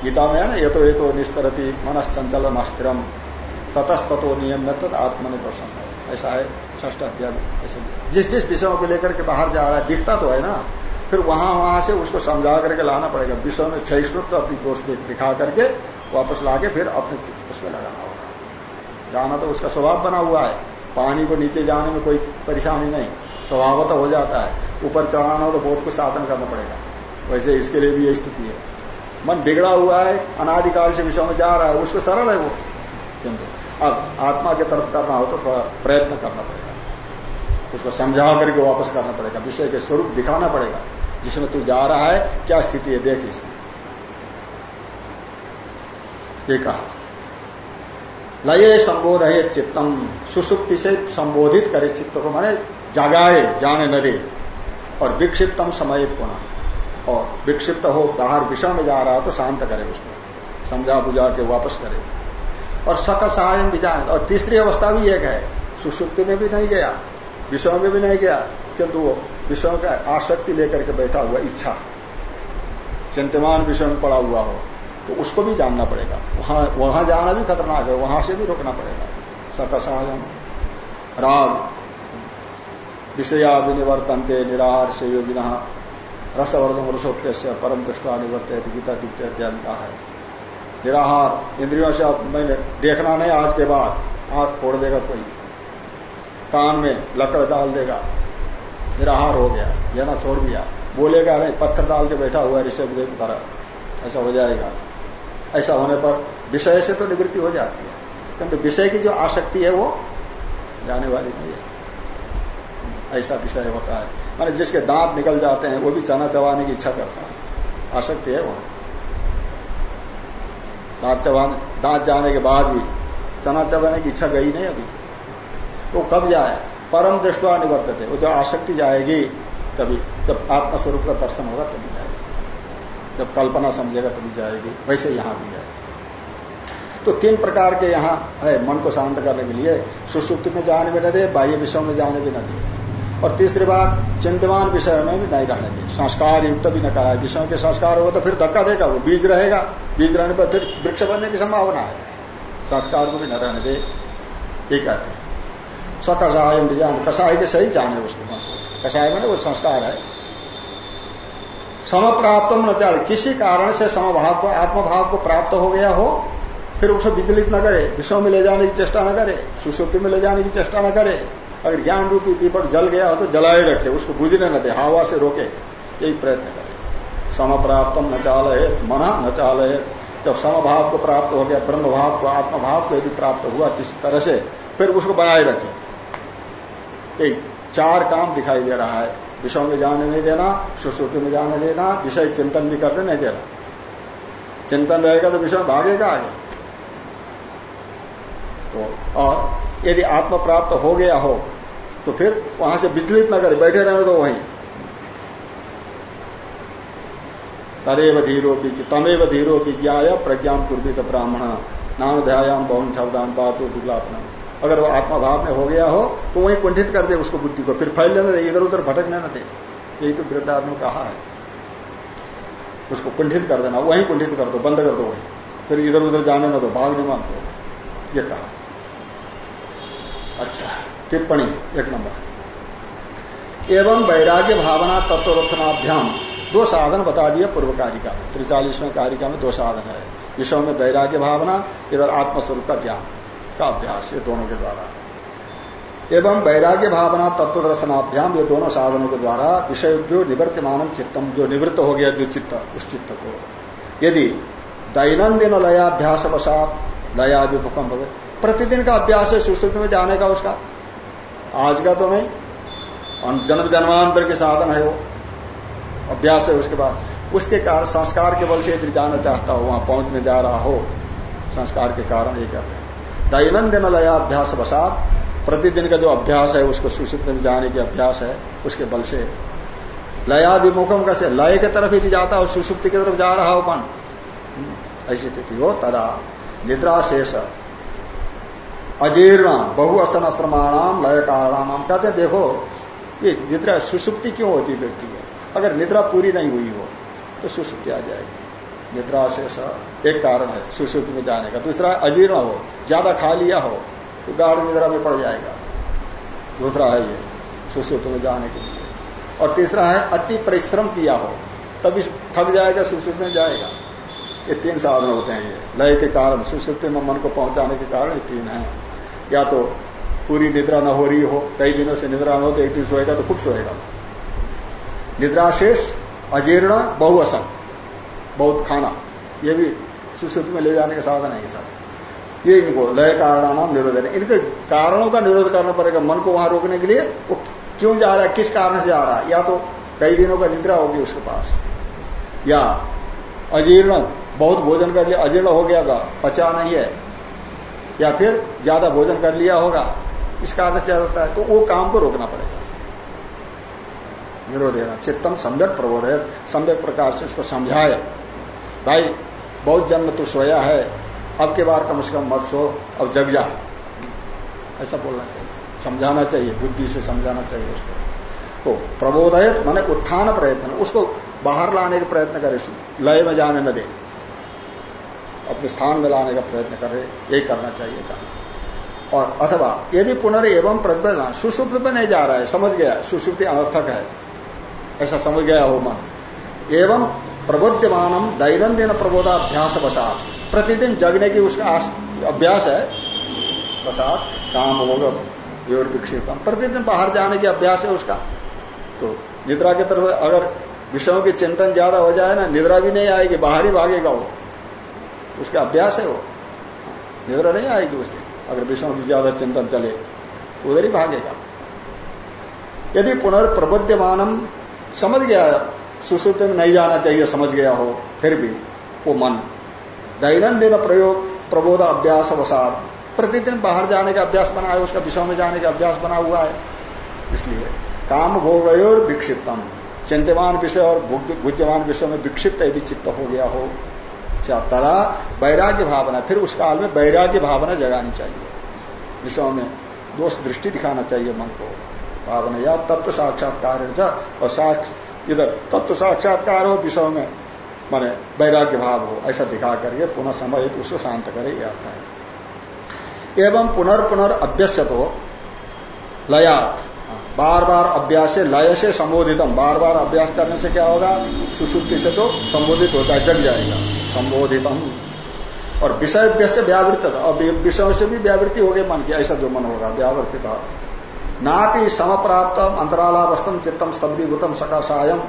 गीता में है ना ये तो ये तो निस्तरती मनश्चंचल अस्थिरम ततस्तो नियम न तद आत्मनि प्रसन्न है ऐसा है ष्ठ अध्याय ऐसे जिस जिस विषयों को लेकर के बाहर जा रहा है, दिखता तो है ना? फिर वहाँ वहाँ से उसको समझा करके लाना पड़ेगा। विषय में सहिष्णुत्व अपनी दोष दिखा करके वापस लाके फिर अपने उसमें लगाना होगा। जाना तो उसका स्वभाव बना हुआ है। पानी को नीचे जाने में कोई परेशानी नहीं। स्वभाव तो हो जाता है। ऊपर चढ़ाना हो तो बहुत कुछ साधन करना पड़ेगा। वैसे इसके लिए भी यही स्थिति है। मन बिगड़ा हुआ है, अनादिकाल से विषय में जा रहा है, उसको सरल है वो। किंतु अब आत्मा की तरफ़ करना हो तो थोड़ा प्रयत्न करना पड़ेगा। उसको समझा करके वापस करना पड़ेगा, विषय के स्वरूप दिखाना पड़ेगा, जिसमें तू जा रहा है, क्या स्थिति है, देख इसमें। ये कहा। लये है चित्तम, सुसुप्ति से संबोधित करे चित्त को, माने जगाए जाने न दे और विक्षिप्तम समय पुनः। और विक्षिप्त हो, बाहर विषय में जा रहा हो तो शांत करे उसको। समझा बुझा के वापस करे। और सक सहाय भी जाने। और तीसरी अवस्था भी एक है। सुसुप्ति में भी नहीं गया, विषयों में भी नहीं गया, किंतु वो विषयों का आसक्ति लेकर के बैठा हुआ इच्छा, चिंतमान विषय में पड़ा हुआ हो तो उसको भी जानना पड़ेगा। वहाँ वहाँ जाना भी खतरनाक है, वहाँ से भी रोकना पड़ेगा। सकसायम राग। विषया विनिवर्तनते निराहार से योगिना। रसवर्धन रसोप्य परम दृष्टा निवर्त गीता द्वितीय अध्याय का है निराहार इंद्रियों से अब मैंने देखना नहीं आज के बाद, आँख फोड़ देगा कोई। कान में लकड़ डाल देगा। निराहार हो गया, यह ना छोड़ दिया। बोलेगा नहीं, पत्थर डाल के बैठा हुआ ऋषभ देव तरह। ऐसा हो जाएगा। ऐसा होने पर विषय से तो निवृत्ति हो जाती है। किंतु विषय की जो आसक्ति है वो जाने वाली नहीं है। ऐसा विषय होता है। माने जिसके दांत निकल जाते हैं, वो भी चना चबाने की इच्छा करता है। आसक्ति है वहाँ दांत चबाने, दांत जाने के बाद भी चना चबाने की इच्छा गई नहीं अभी। तो कब जाए? परम दृष्टवा निवर्त थे। वो जो आसक्ति जाएगी तभी, जब आत्मस्वरूप का दर्शन होगा तभी जाएगी। जब कल्पना समझेगा तभी जाएगी। वैसे यहाँ भी है। तो तीन प्रकार के यहाँ है मन को शांत करने के लिए। सुसुप्ति में जाने भी न दे, बाह्य विषयों में जाने भी न दे। और तीसरी बात चिंतमान विषय में भी नहीं रहने दे। संस्कार युक्त भी न कराए। विषयों के संस्कार होगा तो फिर धक्का देगा, वो बीज रहेगा। बीज रहने पर फिर वृक्ष बनने की संभावना है। संस्कार को भी न रहने दे। ये कहते हैं। सकषाय बीजान कषाय के सही जाने उसको मन को कषाय में वो संस्कार है। समप्राप्त न चाहे किसी कारण से समभाव को, आत्मभाव को प्राप्त हो गया हो, फिर उसे विचलित न करे। विषयों में ले जाने की चेष्टा न करे। सुसुप्ति में ले जाने की चेष्टा न करे। अगर ज्ञान रूपी दीपक जल गया हो तो जलाए रखे, उसको बुझने न दे, हवा से रोके, यही प्रयत्न करे। समप्राप्तम न चालय मना न चालय जब समभाव को प्राप्त हो गया ब्रह्म भाव को, आत्मभाव को यदि प्राप्त हुआ किसी तरह से, फिर उसको बनाए रखे। यही चार काम दिखाई दे रहा है। विषयों में जाने नहीं देना, सुश्रुति में जाने देना, विषय चिंतन भी करने नहीं देना। चिंतन रहेगा तो विषय भागेगा आगे। तो और यदि आत्म प्राप्त हो गया हो तो फिर वहाँ से विचलित न करे, बैठे रहने दो वहीं। तदेव धीरोपी तमेव धीरो विज्ञाय प्रज्ञा पूर्वित ब्राह्मण। नाम ध्यायाम बहुन शब्दान बात विज्ञापन अगर वो आत्मा भाव में हो गया हो तो वही कुंठित कर दे उसको बुद्धि को। फिर फैलने न दे, इधर उधर भटकने न दे। यही तो वृद्धार ने कहा है। उसको कुंठित कर देना, वही कुंठित कर दो, बंद कर दो वही। फिर इधर उधर जाने न दो भाग नहीं मानते ये कहा। अच्छा। टिप्पणी, एक नंबर। एवं वैराग्य भावना तत्वरथनाभ्याम, दो साधन बता दिए पूर्व कारिका। में त्रिचालीसवें कारिका में दो साधन है। विषयों में वैराग्य भावना, इधर आत्मस्वरूप का ज्ञान, का अभ्यास, ये दोनों के द्वारा। एवं वैराग्य भावना तत्व दर्शनाभ्याम ये दोनों साधनों के द्वारा विषयों निवृत्त मानव चित्तम जो निवृत्त हो गया जो चित्त, उस चित्त को। यदि दैनंदिन लयाभ्यास वसात लया विभुकम भवे प्रतिदिन का अभ्यास है सुश्रुति में जाने का उसका। आज का तो नहीं जन्म जन्मांतर के साधन है वो। अभ्यास है उसके बाद। उसके कारण संस्कार के बल से यदि जाना चाहता हो, वहाँ पहुँचने जा रहा हो, संस्कार के कारण ये कहते हैं। दैनंदिन लयाभ्यास वसात, प्रतिदिन का जो अभ्यास है, उसको सुश्रुति में जाने के अभ्यास है, उसके बल से। लया विमुखम का से लय की तरफ़ यदि जाता हो सुसुप्ति की तरफ़ जा रहा हो मन ऐसी स्थिति हो, तदा निद्रा शेष अजीर्ण बहु असन अस्त्रमाणाम लय कारणाम कहते हैं, देखो, ये निद्रा सुसुप्ति क्यों होती व्यक्ति है अगर निद्रा पूरी नहीं हुई हो तो सुसुप्ति आ जाएगी। निद्रा से एक कारण है सुसुप्ति में जाने का। दूसरा, अजीर्ण हो, ज़्यादा खा लिया हो तो गाढ़ निद्रा में पड़ जाएगा। दूसरा है ये सुसुप्ति में जाने के लिए। और तीसरा है, अति परिश्रम किया हो, तभी थक जाएगा सुसुप्ति में जाएगा। ये तीन साधन होते हैं ये। लय के कारण सुसुप्ति में मन को पहुँचाने के कारण ये तीन है। या तो पूरी निद्रा न हो रही हो, कई दिनों से निद्रा न हो तो एक दिन सोएगा तो खूब सोएगा। निद्राशेष, अजीर्ण बहुअसन बहुत खाना, ये भी सुश्रुति में ले जाने का साधन है ये सब। ये इनको लय कारणानाम निरोध है। इनके कारणों का निरोध करना पड़ेगा, मन को वहाँ रोकने के लिए, वो क्यों जा रहा है, किस कारण से जा रहा है? या तो कई दिनों का निद्रा होगी उसके पास, या अजीर्ण, बहुत भोजन कर लिया, अजीर्ण हो गया पचा नहीं है या फिर ज़्यादा भोजन कर लिया होगा, इस कारण से जाता है तो वो काम को रोकना पड़ेगा। निरोध देना, चित्तम सम्यक प्रबोधय सम्यक प्रकार से उसको समझाए। भाई, बहुत जन्म तो सोया है, अब के बार कम से कम मत सो, अब जग जा। ऐसा बोलना चाहिए। समझाना चाहिए, बुद्धि से समझाना चाहिए उसको। तो प्रबोधयत माने उत्थान प्रयत्न, उसको बाहर लाने का प्रयत्न करे, लय में जाने न दे। अपने स्थान में लाने का प्रयत्न कर रहे, यही करना चाहिए कहा। और अथवा, यदि पुनर्वम प्रतिबद्ध सुसुप्त में नहीं जा रहा है, समझ गया सुसुप्ति अनर्थक है, ऐसा समझ गया हो मन। एवं प्रबुद्धमानम दैनंदिन प्रबोधाभ्यास बसात प्रतिदिन जगने की उसका अभ्यास है बसात काम होगा योर विक्षेपम प्रतिदिन बाहर जाने की अभ्यास है उसका। तो निद्रा की तरफ़ अगर विषयों की चिंतन ज़्यादा हो जाए ना, निद्रा भी नहीं आएगी, बाहर ही भागेगा वो। उसका अभ्यास है वो। निद्रा नहीं आएगी उसके। अगर विषयों की ज़्यादा चिंतन चले, उधर ही भागेगा। यदि पुनर्प्रबुद्धमानम समझ गया, सुश्रुति में नहीं जाना चाहिए, समझ गया हो, फिर भी वो मन। दैनंदिन प्रयोग, प्रबोध अभ्यास अवसार प्रतिदिन बाहर जाने का अभ्यास बना है, उसका विषय में जाने का अभ्यास बना हुआ है। इसलिए काम भोग और विक्षिप्तम चिंतमान विषय और भुज्यमान विषय में विक्षिप्त यदि चित्त हो गया हो। तला वैराग्य भावना, फिर उस काल में वैराग्य भावना जगानी चाहिए। विषयों में दोष दृष्टि दिखाना चाहिए मन को। भावना या तत्व साक्षात्कार और साक्ष, इधर, तत्व साक्षात्कार हो विषयों में माने वैराग्य भाव हो, ऐसा दिखा करके पुनः समय उसको शांत करे यह अर्थ है। एवं पुनर्पुनर अभ्यस्त हो लया बार बार अभ्यास से लय से संबोधितम। बार बार अभ्यास करने से क्या होगा? सुसुप्ति से तो संबोधित होता है, जग जाएगा। संबोधितम। और विषय से व्यावृत और विषय से भी व्यावृत्ति हो गई मन की, ऐसा जो मन होगा, व्यावृत्ति था। ना कि समप्राप्त अंतरालावस्थम चित्तम स्तब्धीभूतम सकाशायम।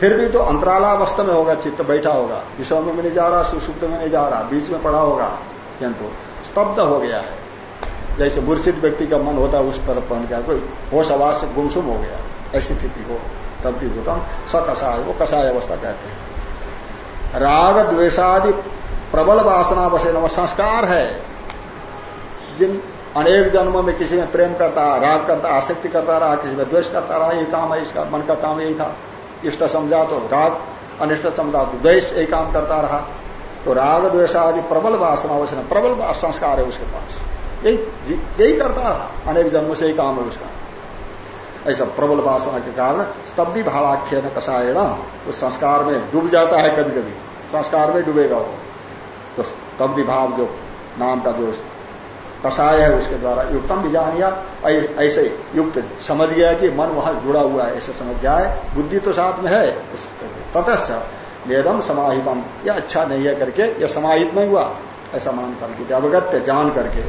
फिर भी तो अंतरालावस्था में होगा, चित्त बैठा होगा। विषय में नहीं जा रहा, सुसुप्त में नहीं जा रहा, बीच में पड़ा होगा, किंतु स्तब्ध हो गया है। जैसे मूर्छित व्यक्ति का मन होता है, उस तरफ़ पहुँच गया कोई होश आवाज़ से गुमसुम हो गया, ऐसी स्थिति हो, तब भी होता स कसाय वो कसाय अवस्था कहते हैं। राग द्वेषादि प्रबल वासना बसे न संस्कार है। जिन अनेक जन्मों में किसी में प्रेम करता राग करता आसक्ति करता रहा, किसी में द्वेष करता रहा ये काम है, इसका मन का काम यही था। इष्ट समझा तो राग, अनिष्ट समझा तो द्वेष यही काम करता रहा। तो राग द्वेषादि प्रबल वासना वसना प्रबल संस्कार है उसके पास। यही करता रहा। अनेक जन्मों से ही काम है उसका। ऐसा प्रबल वासना के कारण स्तब्धि भावाख्य न कसायण उस संस्कार में डूब जाता है कभी कभी संस्कार में डूबेगा वो। तो स्तब्धि भाव जो, नाम का जो कसाय है उसके द्वारा युक्तम भी जानिया ऐसे युक्त समझ गया कि मन वहाँ जुड़ा हुआ है। ऐसे समझ जाए, बुद्धि तो साथ में है। ततश्च वेदम समाहितम। यह अच्छा नहीं है करके, यह समाहित नहीं हुआ। ऐसा मान करके, अवगत्य जान करके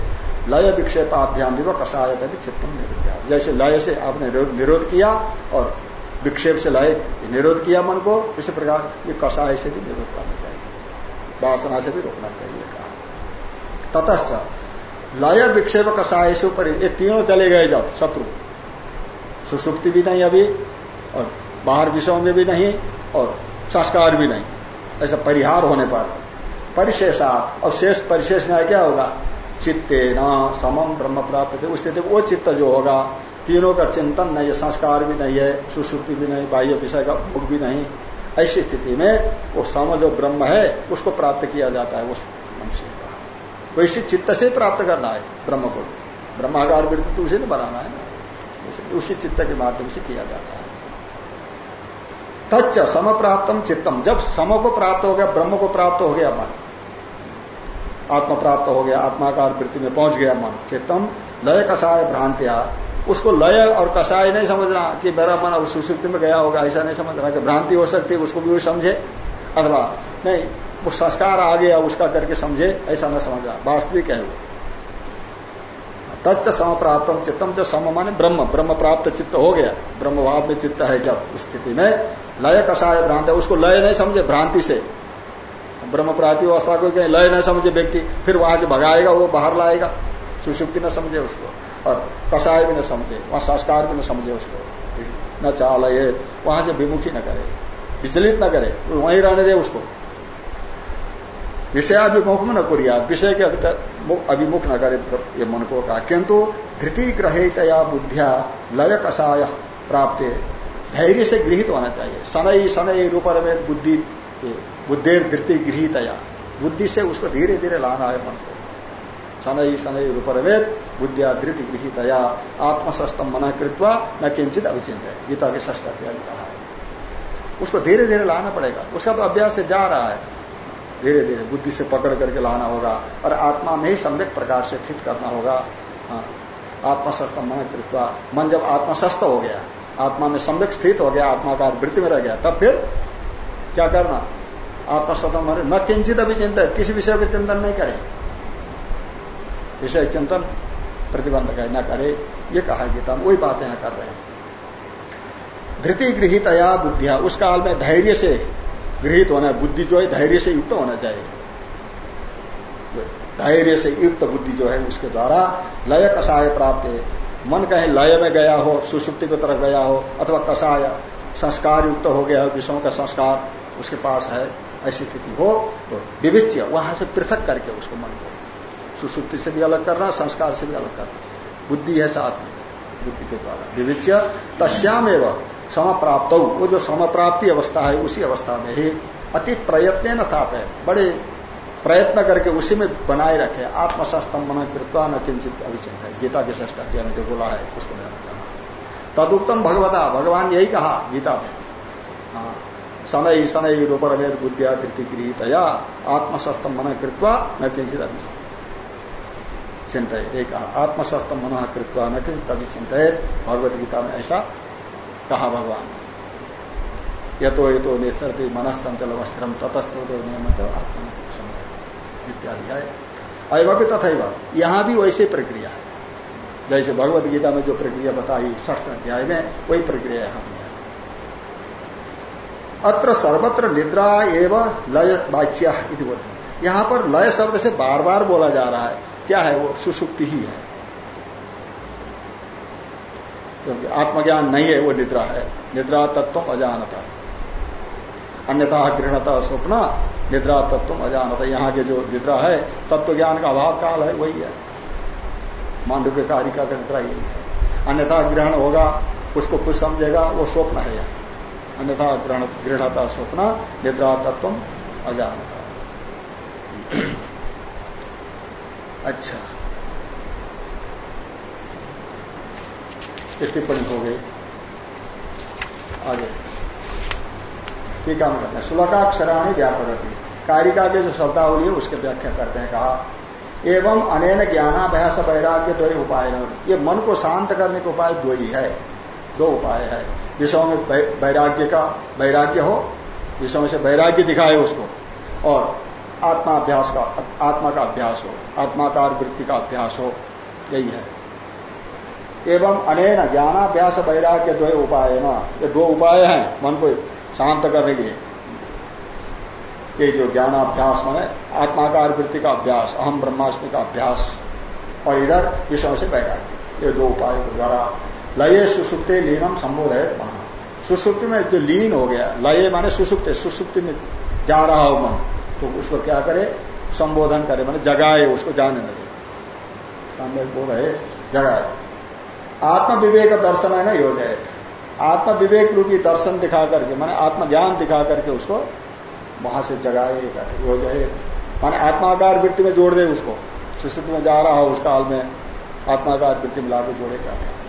लय विक्षेपाभ्याम भी कसाय भी चित्तम निरुद्ध जैसे लय से आपने निरोध किया और विक्षेप से लय निरोध किया मन को, इसी प्रकार ये कसाय से भी निरोध करना चाहिए वासना से भी रोकना चाहिए कहा। ततश्च लय विक्षेप कसाय से ऊपर ये तीनों चले गए जब शत्रु। सुसुप्ति भी नहीं अभी, और बाहर विषयों में भी नहीं, और संस्कार भी नहीं। ऐसा परिहार होने पर, परिशेषात, और शेष परिशेष न्याय क्या होगा? चित्ते न समम ब्रह्म प्राप्त थे उस स्थिति वो चित्त जो होगा, तीनों का चिंतन नहीं है, संस्कार भी नहीं है सुश्रुति भी नहीं, बाह्य विषय का भोग भी नहीं। ऐसी स्थिति में वो सम जो ब्रह्म है, उसको प्राप्त किया जाता है उस मनुष्य का। वैसे चित्त से प्राप्त करना है, ब्रह्म को। ब्रह्माकार वृत्ति तो उसे नहीं बनाना है ना। उसी चित्त के माध्यम से किया जाता है। तच्च सम प्राप्तम चित्तम। जब सम को प्राप्त हो गया, ब्रह्म को प्राप्त हो गया मन आत्मा प्राप्त हो गया, आत्माकार वृत्ति में पहुँच गया मन। चित्तम लय कसाय भ्रांतिया। उसको लय और कसाय नहीं समझना कि मेरा मन अब सुश्रुति में गया होगा, ऐसा नहीं समझना कि भ्रांति हो सकती है उसको भी वो समझे, अथवा नहीं, वो संस्कार आ गया, उसका करके समझे, ऐसा न समझना, वास्तविक है वो। तच्च सम चित्तम, जो सम माने ब्रह्म ब्रह्म प्राप्त चित्त हो गया, ब्रह्म भाव में चित्त है जब स्थिति में। लय कसाय भ्रांत उसको लय नहीं समझे, भ्रांति से। ब्रह्म प्राप्ति अवस्था को कहीं, लय न समझे व्यक्ति, फिर वहाँ से भगाएगा, वो बाहर लाएगा। सुषुप्ति न समझे उसको, और कसाय भी न समझे, वहाँ संस्कार भी न समझे उसको। न चालय, वहाँ से विमुखी न करे, विचलित न करे, वहीं रहने दे उसको। विषयाभिमुख में न कुरिया, विषय के अभिमुख न करे ये मन को कहा। किंतु धृति ग्रहितया बुद्धिया, लय कषाय प्राप्त, धैर्य से गृहित होना चाहिए। शनई शनई रूपर में बुद्धि बुद्धेर धृति गृहितया। बुद्धि से उसको धीरे धीरे लाना है मन को। शनई शनई रूपरवेद बुद्धिया धृति गृहितया। आत्मसस्तम मना कृत्वा न किंचित अभिचिंत है गीता के ष्ट अध्याय कहा। है उसको धीरे धीरे लाना पड़ेगा। उसका तो अभ्यास से जा रहा है। धीरे धीरे बुद्धि से पकड़ करके लाना होगा और आत्मा में ही सम्यक प्रकार से स्थित करना होगा। हाँ, आत्मसस्तम मन कृत्वा। मन जब आत्मसस्त हो गया आत्मा में सम्यक स्थित हो गया आत्मा का वृत्ति में रह गया तब फिर क्या करना? आत्मसतम न किंचित अभी चिंतित किसी विषय पर चिंतन नहीं करे। विषय चिंतन प्रतिबंध करे न करे। ये कहा गीता वही बातें यहाँ कर रहे हैं। धृति गृहितया बुद्धिया, उस काल में धैर्य से गृहित होना, बुद्धि जो है, धैर्य से युक्त होना चाहिए। धैर्य से युक्त बुद्धि जो है, उसके द्वारा लय कषाय प्राप्त है। मन कहीं, लय में गया हो, सुसुप्ति की तरफ़ गया हो, अथवा कसाय, संस्कार युक्त हो गया हो, विषयों का संस्कार उसके पास है। ऐसी स्थिति हो तो विविच्य, वहाँ से पृथक करके उसको मन को। सुसुप्ति से भी अलग करना, संस्कार से भी अलग करना। बुद्धि है साथ में, बुद्धि के द्वारा। विविच्य, तस्याम एवं समप्राप्त। वो जो समप्राप्ति अवस्था है, उसी अवस्था में ही अति प्रयत्न न था बड़े प्रयत्न करके उसी में बनाए रखे। आत्मसस्तम मन कृत्वा न किंचित अभिचित है। गीता के ष्ठ अध्ययन जो बोला है, उसको मैंने कहा। तदुक्तम भगवता, भगवान यही कहा गीता में। हाँ। शनै शनै रूपरमेद बुद्धिया धृति गृहितया आत्मसस्तम मन कृत्वा न किंचित अभिचित चिंतित एक आत्मसस्तम मन कृत्वा न किंचित अभिचिंतित भगवत गीता में ऐसा कहा भगवान। यतो ये तो निसरती मनस्चंचल वस्त्रम ततस्तो तो नियम आत्मा इत्यादि। है अयमपि तथा यहाँ भी वैसे प्रक्रिया है। जैसे भगवदगीता में जो प्रक्रिया बताई ष्ठ अध्याय में, वही प्रक्रिया यहाँ अत्र सर्वत्र निद्रा एवं लय वाच्य बोलते यहाँ पर लय शब्द से बार बार बोला जा रहा है। क्या है वो? सुसुप्ति ही है। क्योंकि आत्मज्ञान नहीं है, वो निद्रा है। निद्रा तत्व अजानता। अन्यथा गृहणता स्वप्न, निद्रा तत्व अजानता। यहाँ के जो निद्रा है तत्व ज्ञान का अभाव काल है, वही है। मांडव्य कारिका का निद्रा यही है। अन्यथा ग्रहण होगा, उसको कुछ समझेगा, वो स्वप्न है यहाँ। अन्यथा गृहणता स्वप्न, निद्रा तत्व अजानता। अच्छा। टिप्पणी हो गई। आगे। ठीक काम करते हैं। सुलकाक्षराणी व्यापरती। कारिका के जो शब्दावली है, उसके व्याख्या करते हैं, कहा, एवं अनेन ज्ञानाभ्यास वैराग्य दो ही उपाय ये मन को शांत करने के उपाय दो ही है। दो उपाय है। विषयों में वैराग्य का वैराग्य हो विषयों से वैराग्य दिखाए उसको, और आत्माभ्यास का, आत्मा का अभ्यास हो, आत्माकार वृत्ति का अभ्यास हो, यही है। एवं अनेन ज्ञानाभ्यास वैराग्य दो उपाय न, ये दो उपाय हैं मन को शांत करने के ये जो ज्ञानाभ्यास माने, आत्माकार वृत्ति का अभ्यास अहम ब्रह्मास्मि का अभ्यास, और इधर विषयों से वैराग्य। ये दो उपायों के द्वारा लय सुसुप्ते लीनम संबोध है वहाँ सुसुप्ति में जो लीन हो गया, लय माने सुसुप्त, सुसुप्ति में जा रहा हो मन। तो उसको क्या करे? संबोधन करे, माने जगाए, उसको जाने लगे। सामने बोध है, जगाए। आत्म विवेक दर्शन है ना योजना आत्म विवेक रूपी दर्शन दिखा करके, माने आत्मज्ञान दिखा करके उसको वहाँ से जगाए कहते योजना माने आत्माकार वृत्ति में जोड़ दे उसको। सुश्रुति में जा रहा हो उस काल में आत्माकार वृत्ति में लाके जोड़े, कहते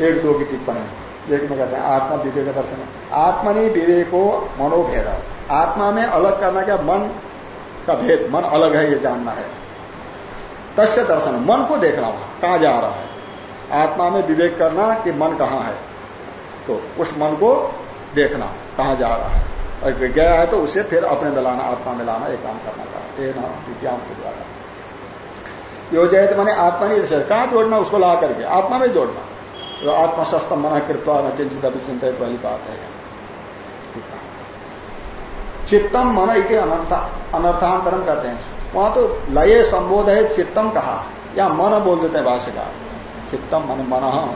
एक दो की टिप्पणी। एक में कहते हैं, आत्मा विवेक दर्शन। आत्मनि विवेको मनोभेद आत्मा में अलग करना क्या? मन का भेद। मन अलग है, ये जानना है। तस्य दर्शन। मन को देखना वहाँ कहा जा रहा है? आत्मा में विवेक करना कि मन कहाँ है? तो उस मन को देखना, कहा जा रहा है। गया है तो उसे फिर अपने में लाना, आत्मा में लाना, एक काम करना कहा ना, विज्ञान के द्वारा। योजित मैंने आत्मा नहीं कहा जोड़ना? उसको ला करके। आत्मा में जोड़ना। तो आत्मा सस्तम मना कृत्वा न किंचित अभी चिंतित वाली बात है। चित्तम मन इति अनर्थांतरम कहते हैं। वहाँ तो लय संबोध है चित्तम कहा। या मन बोल देते हैं भाष्यकार। चित्तम मन मन।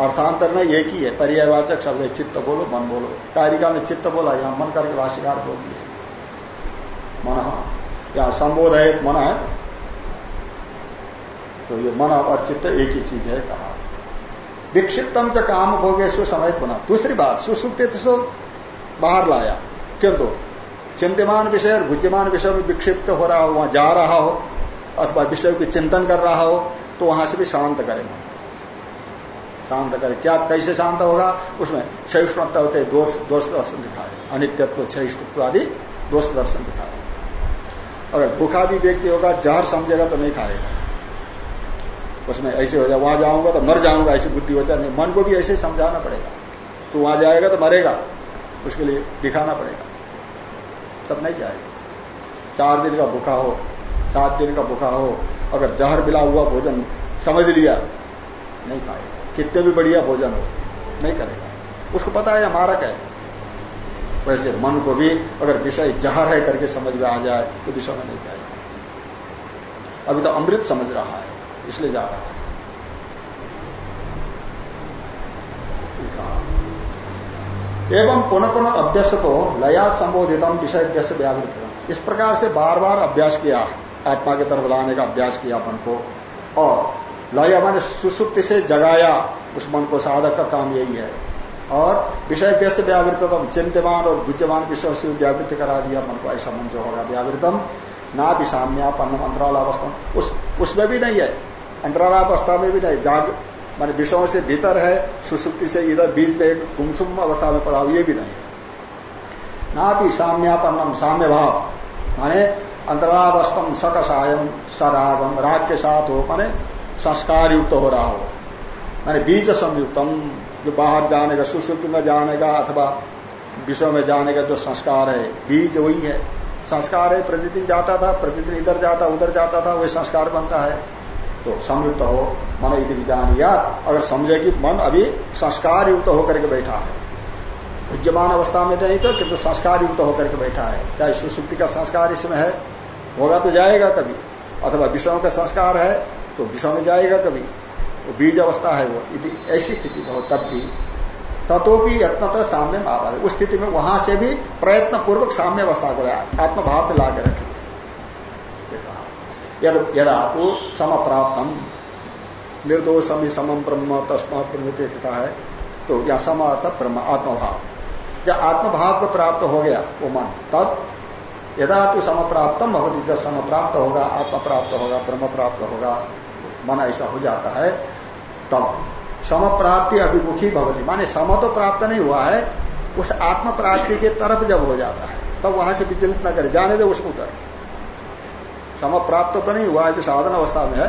अर्थांतर में एक ही है पर्यावाचक शब्द है, चित्त बोलो, मन बोलो। कारिका में चित्त बोला, यहाँ मन करके भाष्यकार बोल दिए मन। यहाँ संबोध है, मन है। तो ये मन और चित्त एक ही चीज़ है कहा। विक्षिप्तम च काम भोगेश्वर समय पुनः। दूसरी बात, सुसुप्त तो बाहर लाया। किंतु चिंतमान विषय और भुज्यमान विषय में विक्षिप्त हो रहा हो, वहाँ जा रहा हो, अथवा विषय की चिंतन कर रहा हो तो वहाँ से भी शांत करेगा शांत करे। क्या कैसे शांत होगा? उसमें सहिष्णुता होते दोष दोष दर्शन दिखाए। अनित्यत्व, सहिष्णुत्व आदि दोष दर्शन दिखाए। अगर भूखा भी व्यक्ति होगा, जहर समझेगा तो नहीं खाएगा। उसमें ऐसे हो जाए, वहाँ जाऊँगा तो मर जाऊँगा, ऐसी बुद्धि हो जाए। मन को भी ऐसे समझाना पड़ेगा। तो वहाँ जाएगा तो मरेगा, उसके लिए दिखाना पड़ेगा। तब नहीं जाएगा। चार दिन का भूखा हो, सात दिन का भूखा हो, अगर जहर मिला हुआ भोजन समझ लिया, नहीं खाएगा। कितने भी बढ़िया भोजन हो, नहीं करेगा। उसको पता है मारक है। वैसे मन को भी अगर विषय जहर है करके समझ में आ जाए तो विषय में नहीं जाएगा। अभी तो अमृत समझ रहा है। इसलिए जा रहा है एवं पुनः पुनः अभ्यस को लया संबोधित विषय अभ्यस व्यावृत इस प्रकार से बार बार अभ्यास किया, आत्मा के तरफ़ लाने का अभ्यास किया मन को। और लय मैंने सुसुप्ति से जगाया, उस मन को साधक का काम यही है। और विषय व्यस्त व्यावृतम तो चिंतमान और विद्यमान विषय से व्यावृत करा दिया मन को, ऐसा मन जो होगा। व्यावृतम ना भी साम्यापन्न अंतराल अवस्था उस, उसमें भी नहीं है। अंतरालावस्था में भी नहीं, जाग, मान विषयों से भीतर है, सुसुप्ति से इधर बीच में एक गुमसुम अवस्था में पड़ा ये भी नहीं। ना भी साम्यापन्नम साम्य भाव माने अंतरावस्थम सकसायम, सरागम, राग के साथ हो, माने संस्कार युक्त हो रहा हो। माने बीज संयुक्तम, जो बाहर जाने का सुसुप्ति में जाने का अथवा विषय में जाने का जो संस्कार है, बीज वही है। संस्कार है, प्रतिदिन जाता था, प्रतिदिन इधर जाता, उधर जाता था, वही संस्कार बनता है। तो संयुक्त हो, मन यदि विजान या अगर समझे कि मन अभी संस्कार युक्त होकर के बैठा है। विद्यमान अवस्था में नहीं तो किंतु संस्कार युक्त होकर के बैठा है। चाहे सुसुप्ति का संस्कार इसमें है? होगा तो जाएगा कभी। अथवा विषयों का संस्कार है तो विषय में जाएगा कभी। वो बीज अवस्था है वो ऐसी स्थिति हो, तब भी। तथोपि यत्न साम्य आवाज़ उस स्थिति में वहाँ से भी प्रयत्न पूर्वक साम्य अवस्था को आत्मभाव में लाकर रखे। यदा तो सम प्राप्तम निर्दोषम समम ब्रह्म, तस्मात स्थिता है। तो या सम अर्थ ब्रह्म, आत्मभाव। जब आत्मभाव को प्राप्त हो गया, वो मन, तब यदा तो सम प्राप्तम भगवती जब सम प्राप्त होगा आत्मा प्राप्त होगा ब्रह्म प्राप्त होगा, मन ऐसा हो जाता है, तब सम प्राप्ति अभिमुखी भगवती माने सम तो प्राप्त नहीं हुआ है, उस आत्म प्राप्ति के तरफ़ जब हो जाता है, तब वहाँ से विचलित न करे, जाने दे उसको उतर सम प्राप्त तो नहीं हुआ है साधन अवस्था में है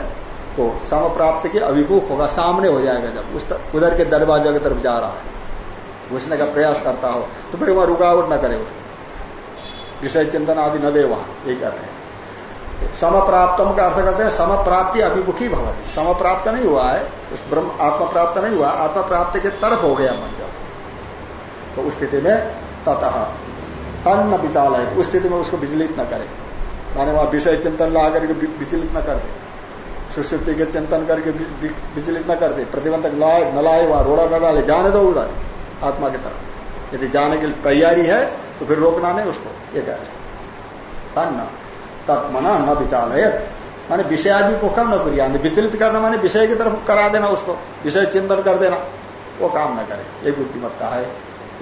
तो सम प्राप्त के अभिमुख होगा, सामने हो जाएगा जब उस उधर के दरवाजे की तरफ़ जा रहा है। घुसने का प्रयास करता हो तो फिर वहाँ रुकावट न करे उसको। विषय चिंतन आदि न दे वहाँ, ये कहते हैं। सम प्राप्तम का अर्थ करते हैं सम प्राप्ति अभिमुखी भवती। सम प्राप्त नहीं हुआ है, उस ब्रह्म आत्मा प्राप्त नहीं हुआ आत्मा प्राप्ति के तरफ़ हो गया मन जब। तो उस स्थिति में ततः तन न विचाल है, उस स्थिति में उसको विचलित न करे। माने वहाँ विषय चिंतन ला करके विचलित न कर दे। सुशक्ति के चिंतन करके विचलित न कर दे। प्रतिबंधक लाए, न लाए, वहाँ रोड़ा न डाले, जाने दो उधर, आत्मा की तरफ़। यदि जाने की तैयारी है तो फिर रोकना नहीं उसको। ये कह रहे तन्न, तत्मना न विचालयत माने कम न करिया विचलित करना माने विषय की तरफ़ करा देना उसको। विषय चिंतन कर देना। वो काम न करे। ये बुद्धिमत्ता है।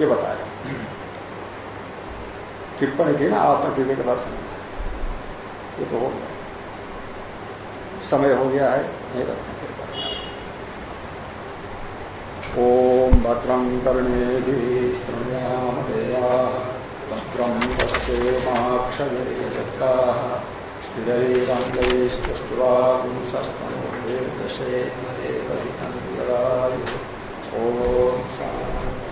ये बताया टिप्पणी थी ना आत्म विवेक दर्शन ये तो हो गया समय हो गया है, नहीं रखना ओम भद्रं कर्णे श्रृणयामया भद्रं पश्येमाक्षजत्रा स्थिरैरङ्गैस्तुष्टुवागुंसस्तनोर्दशे ओम शांति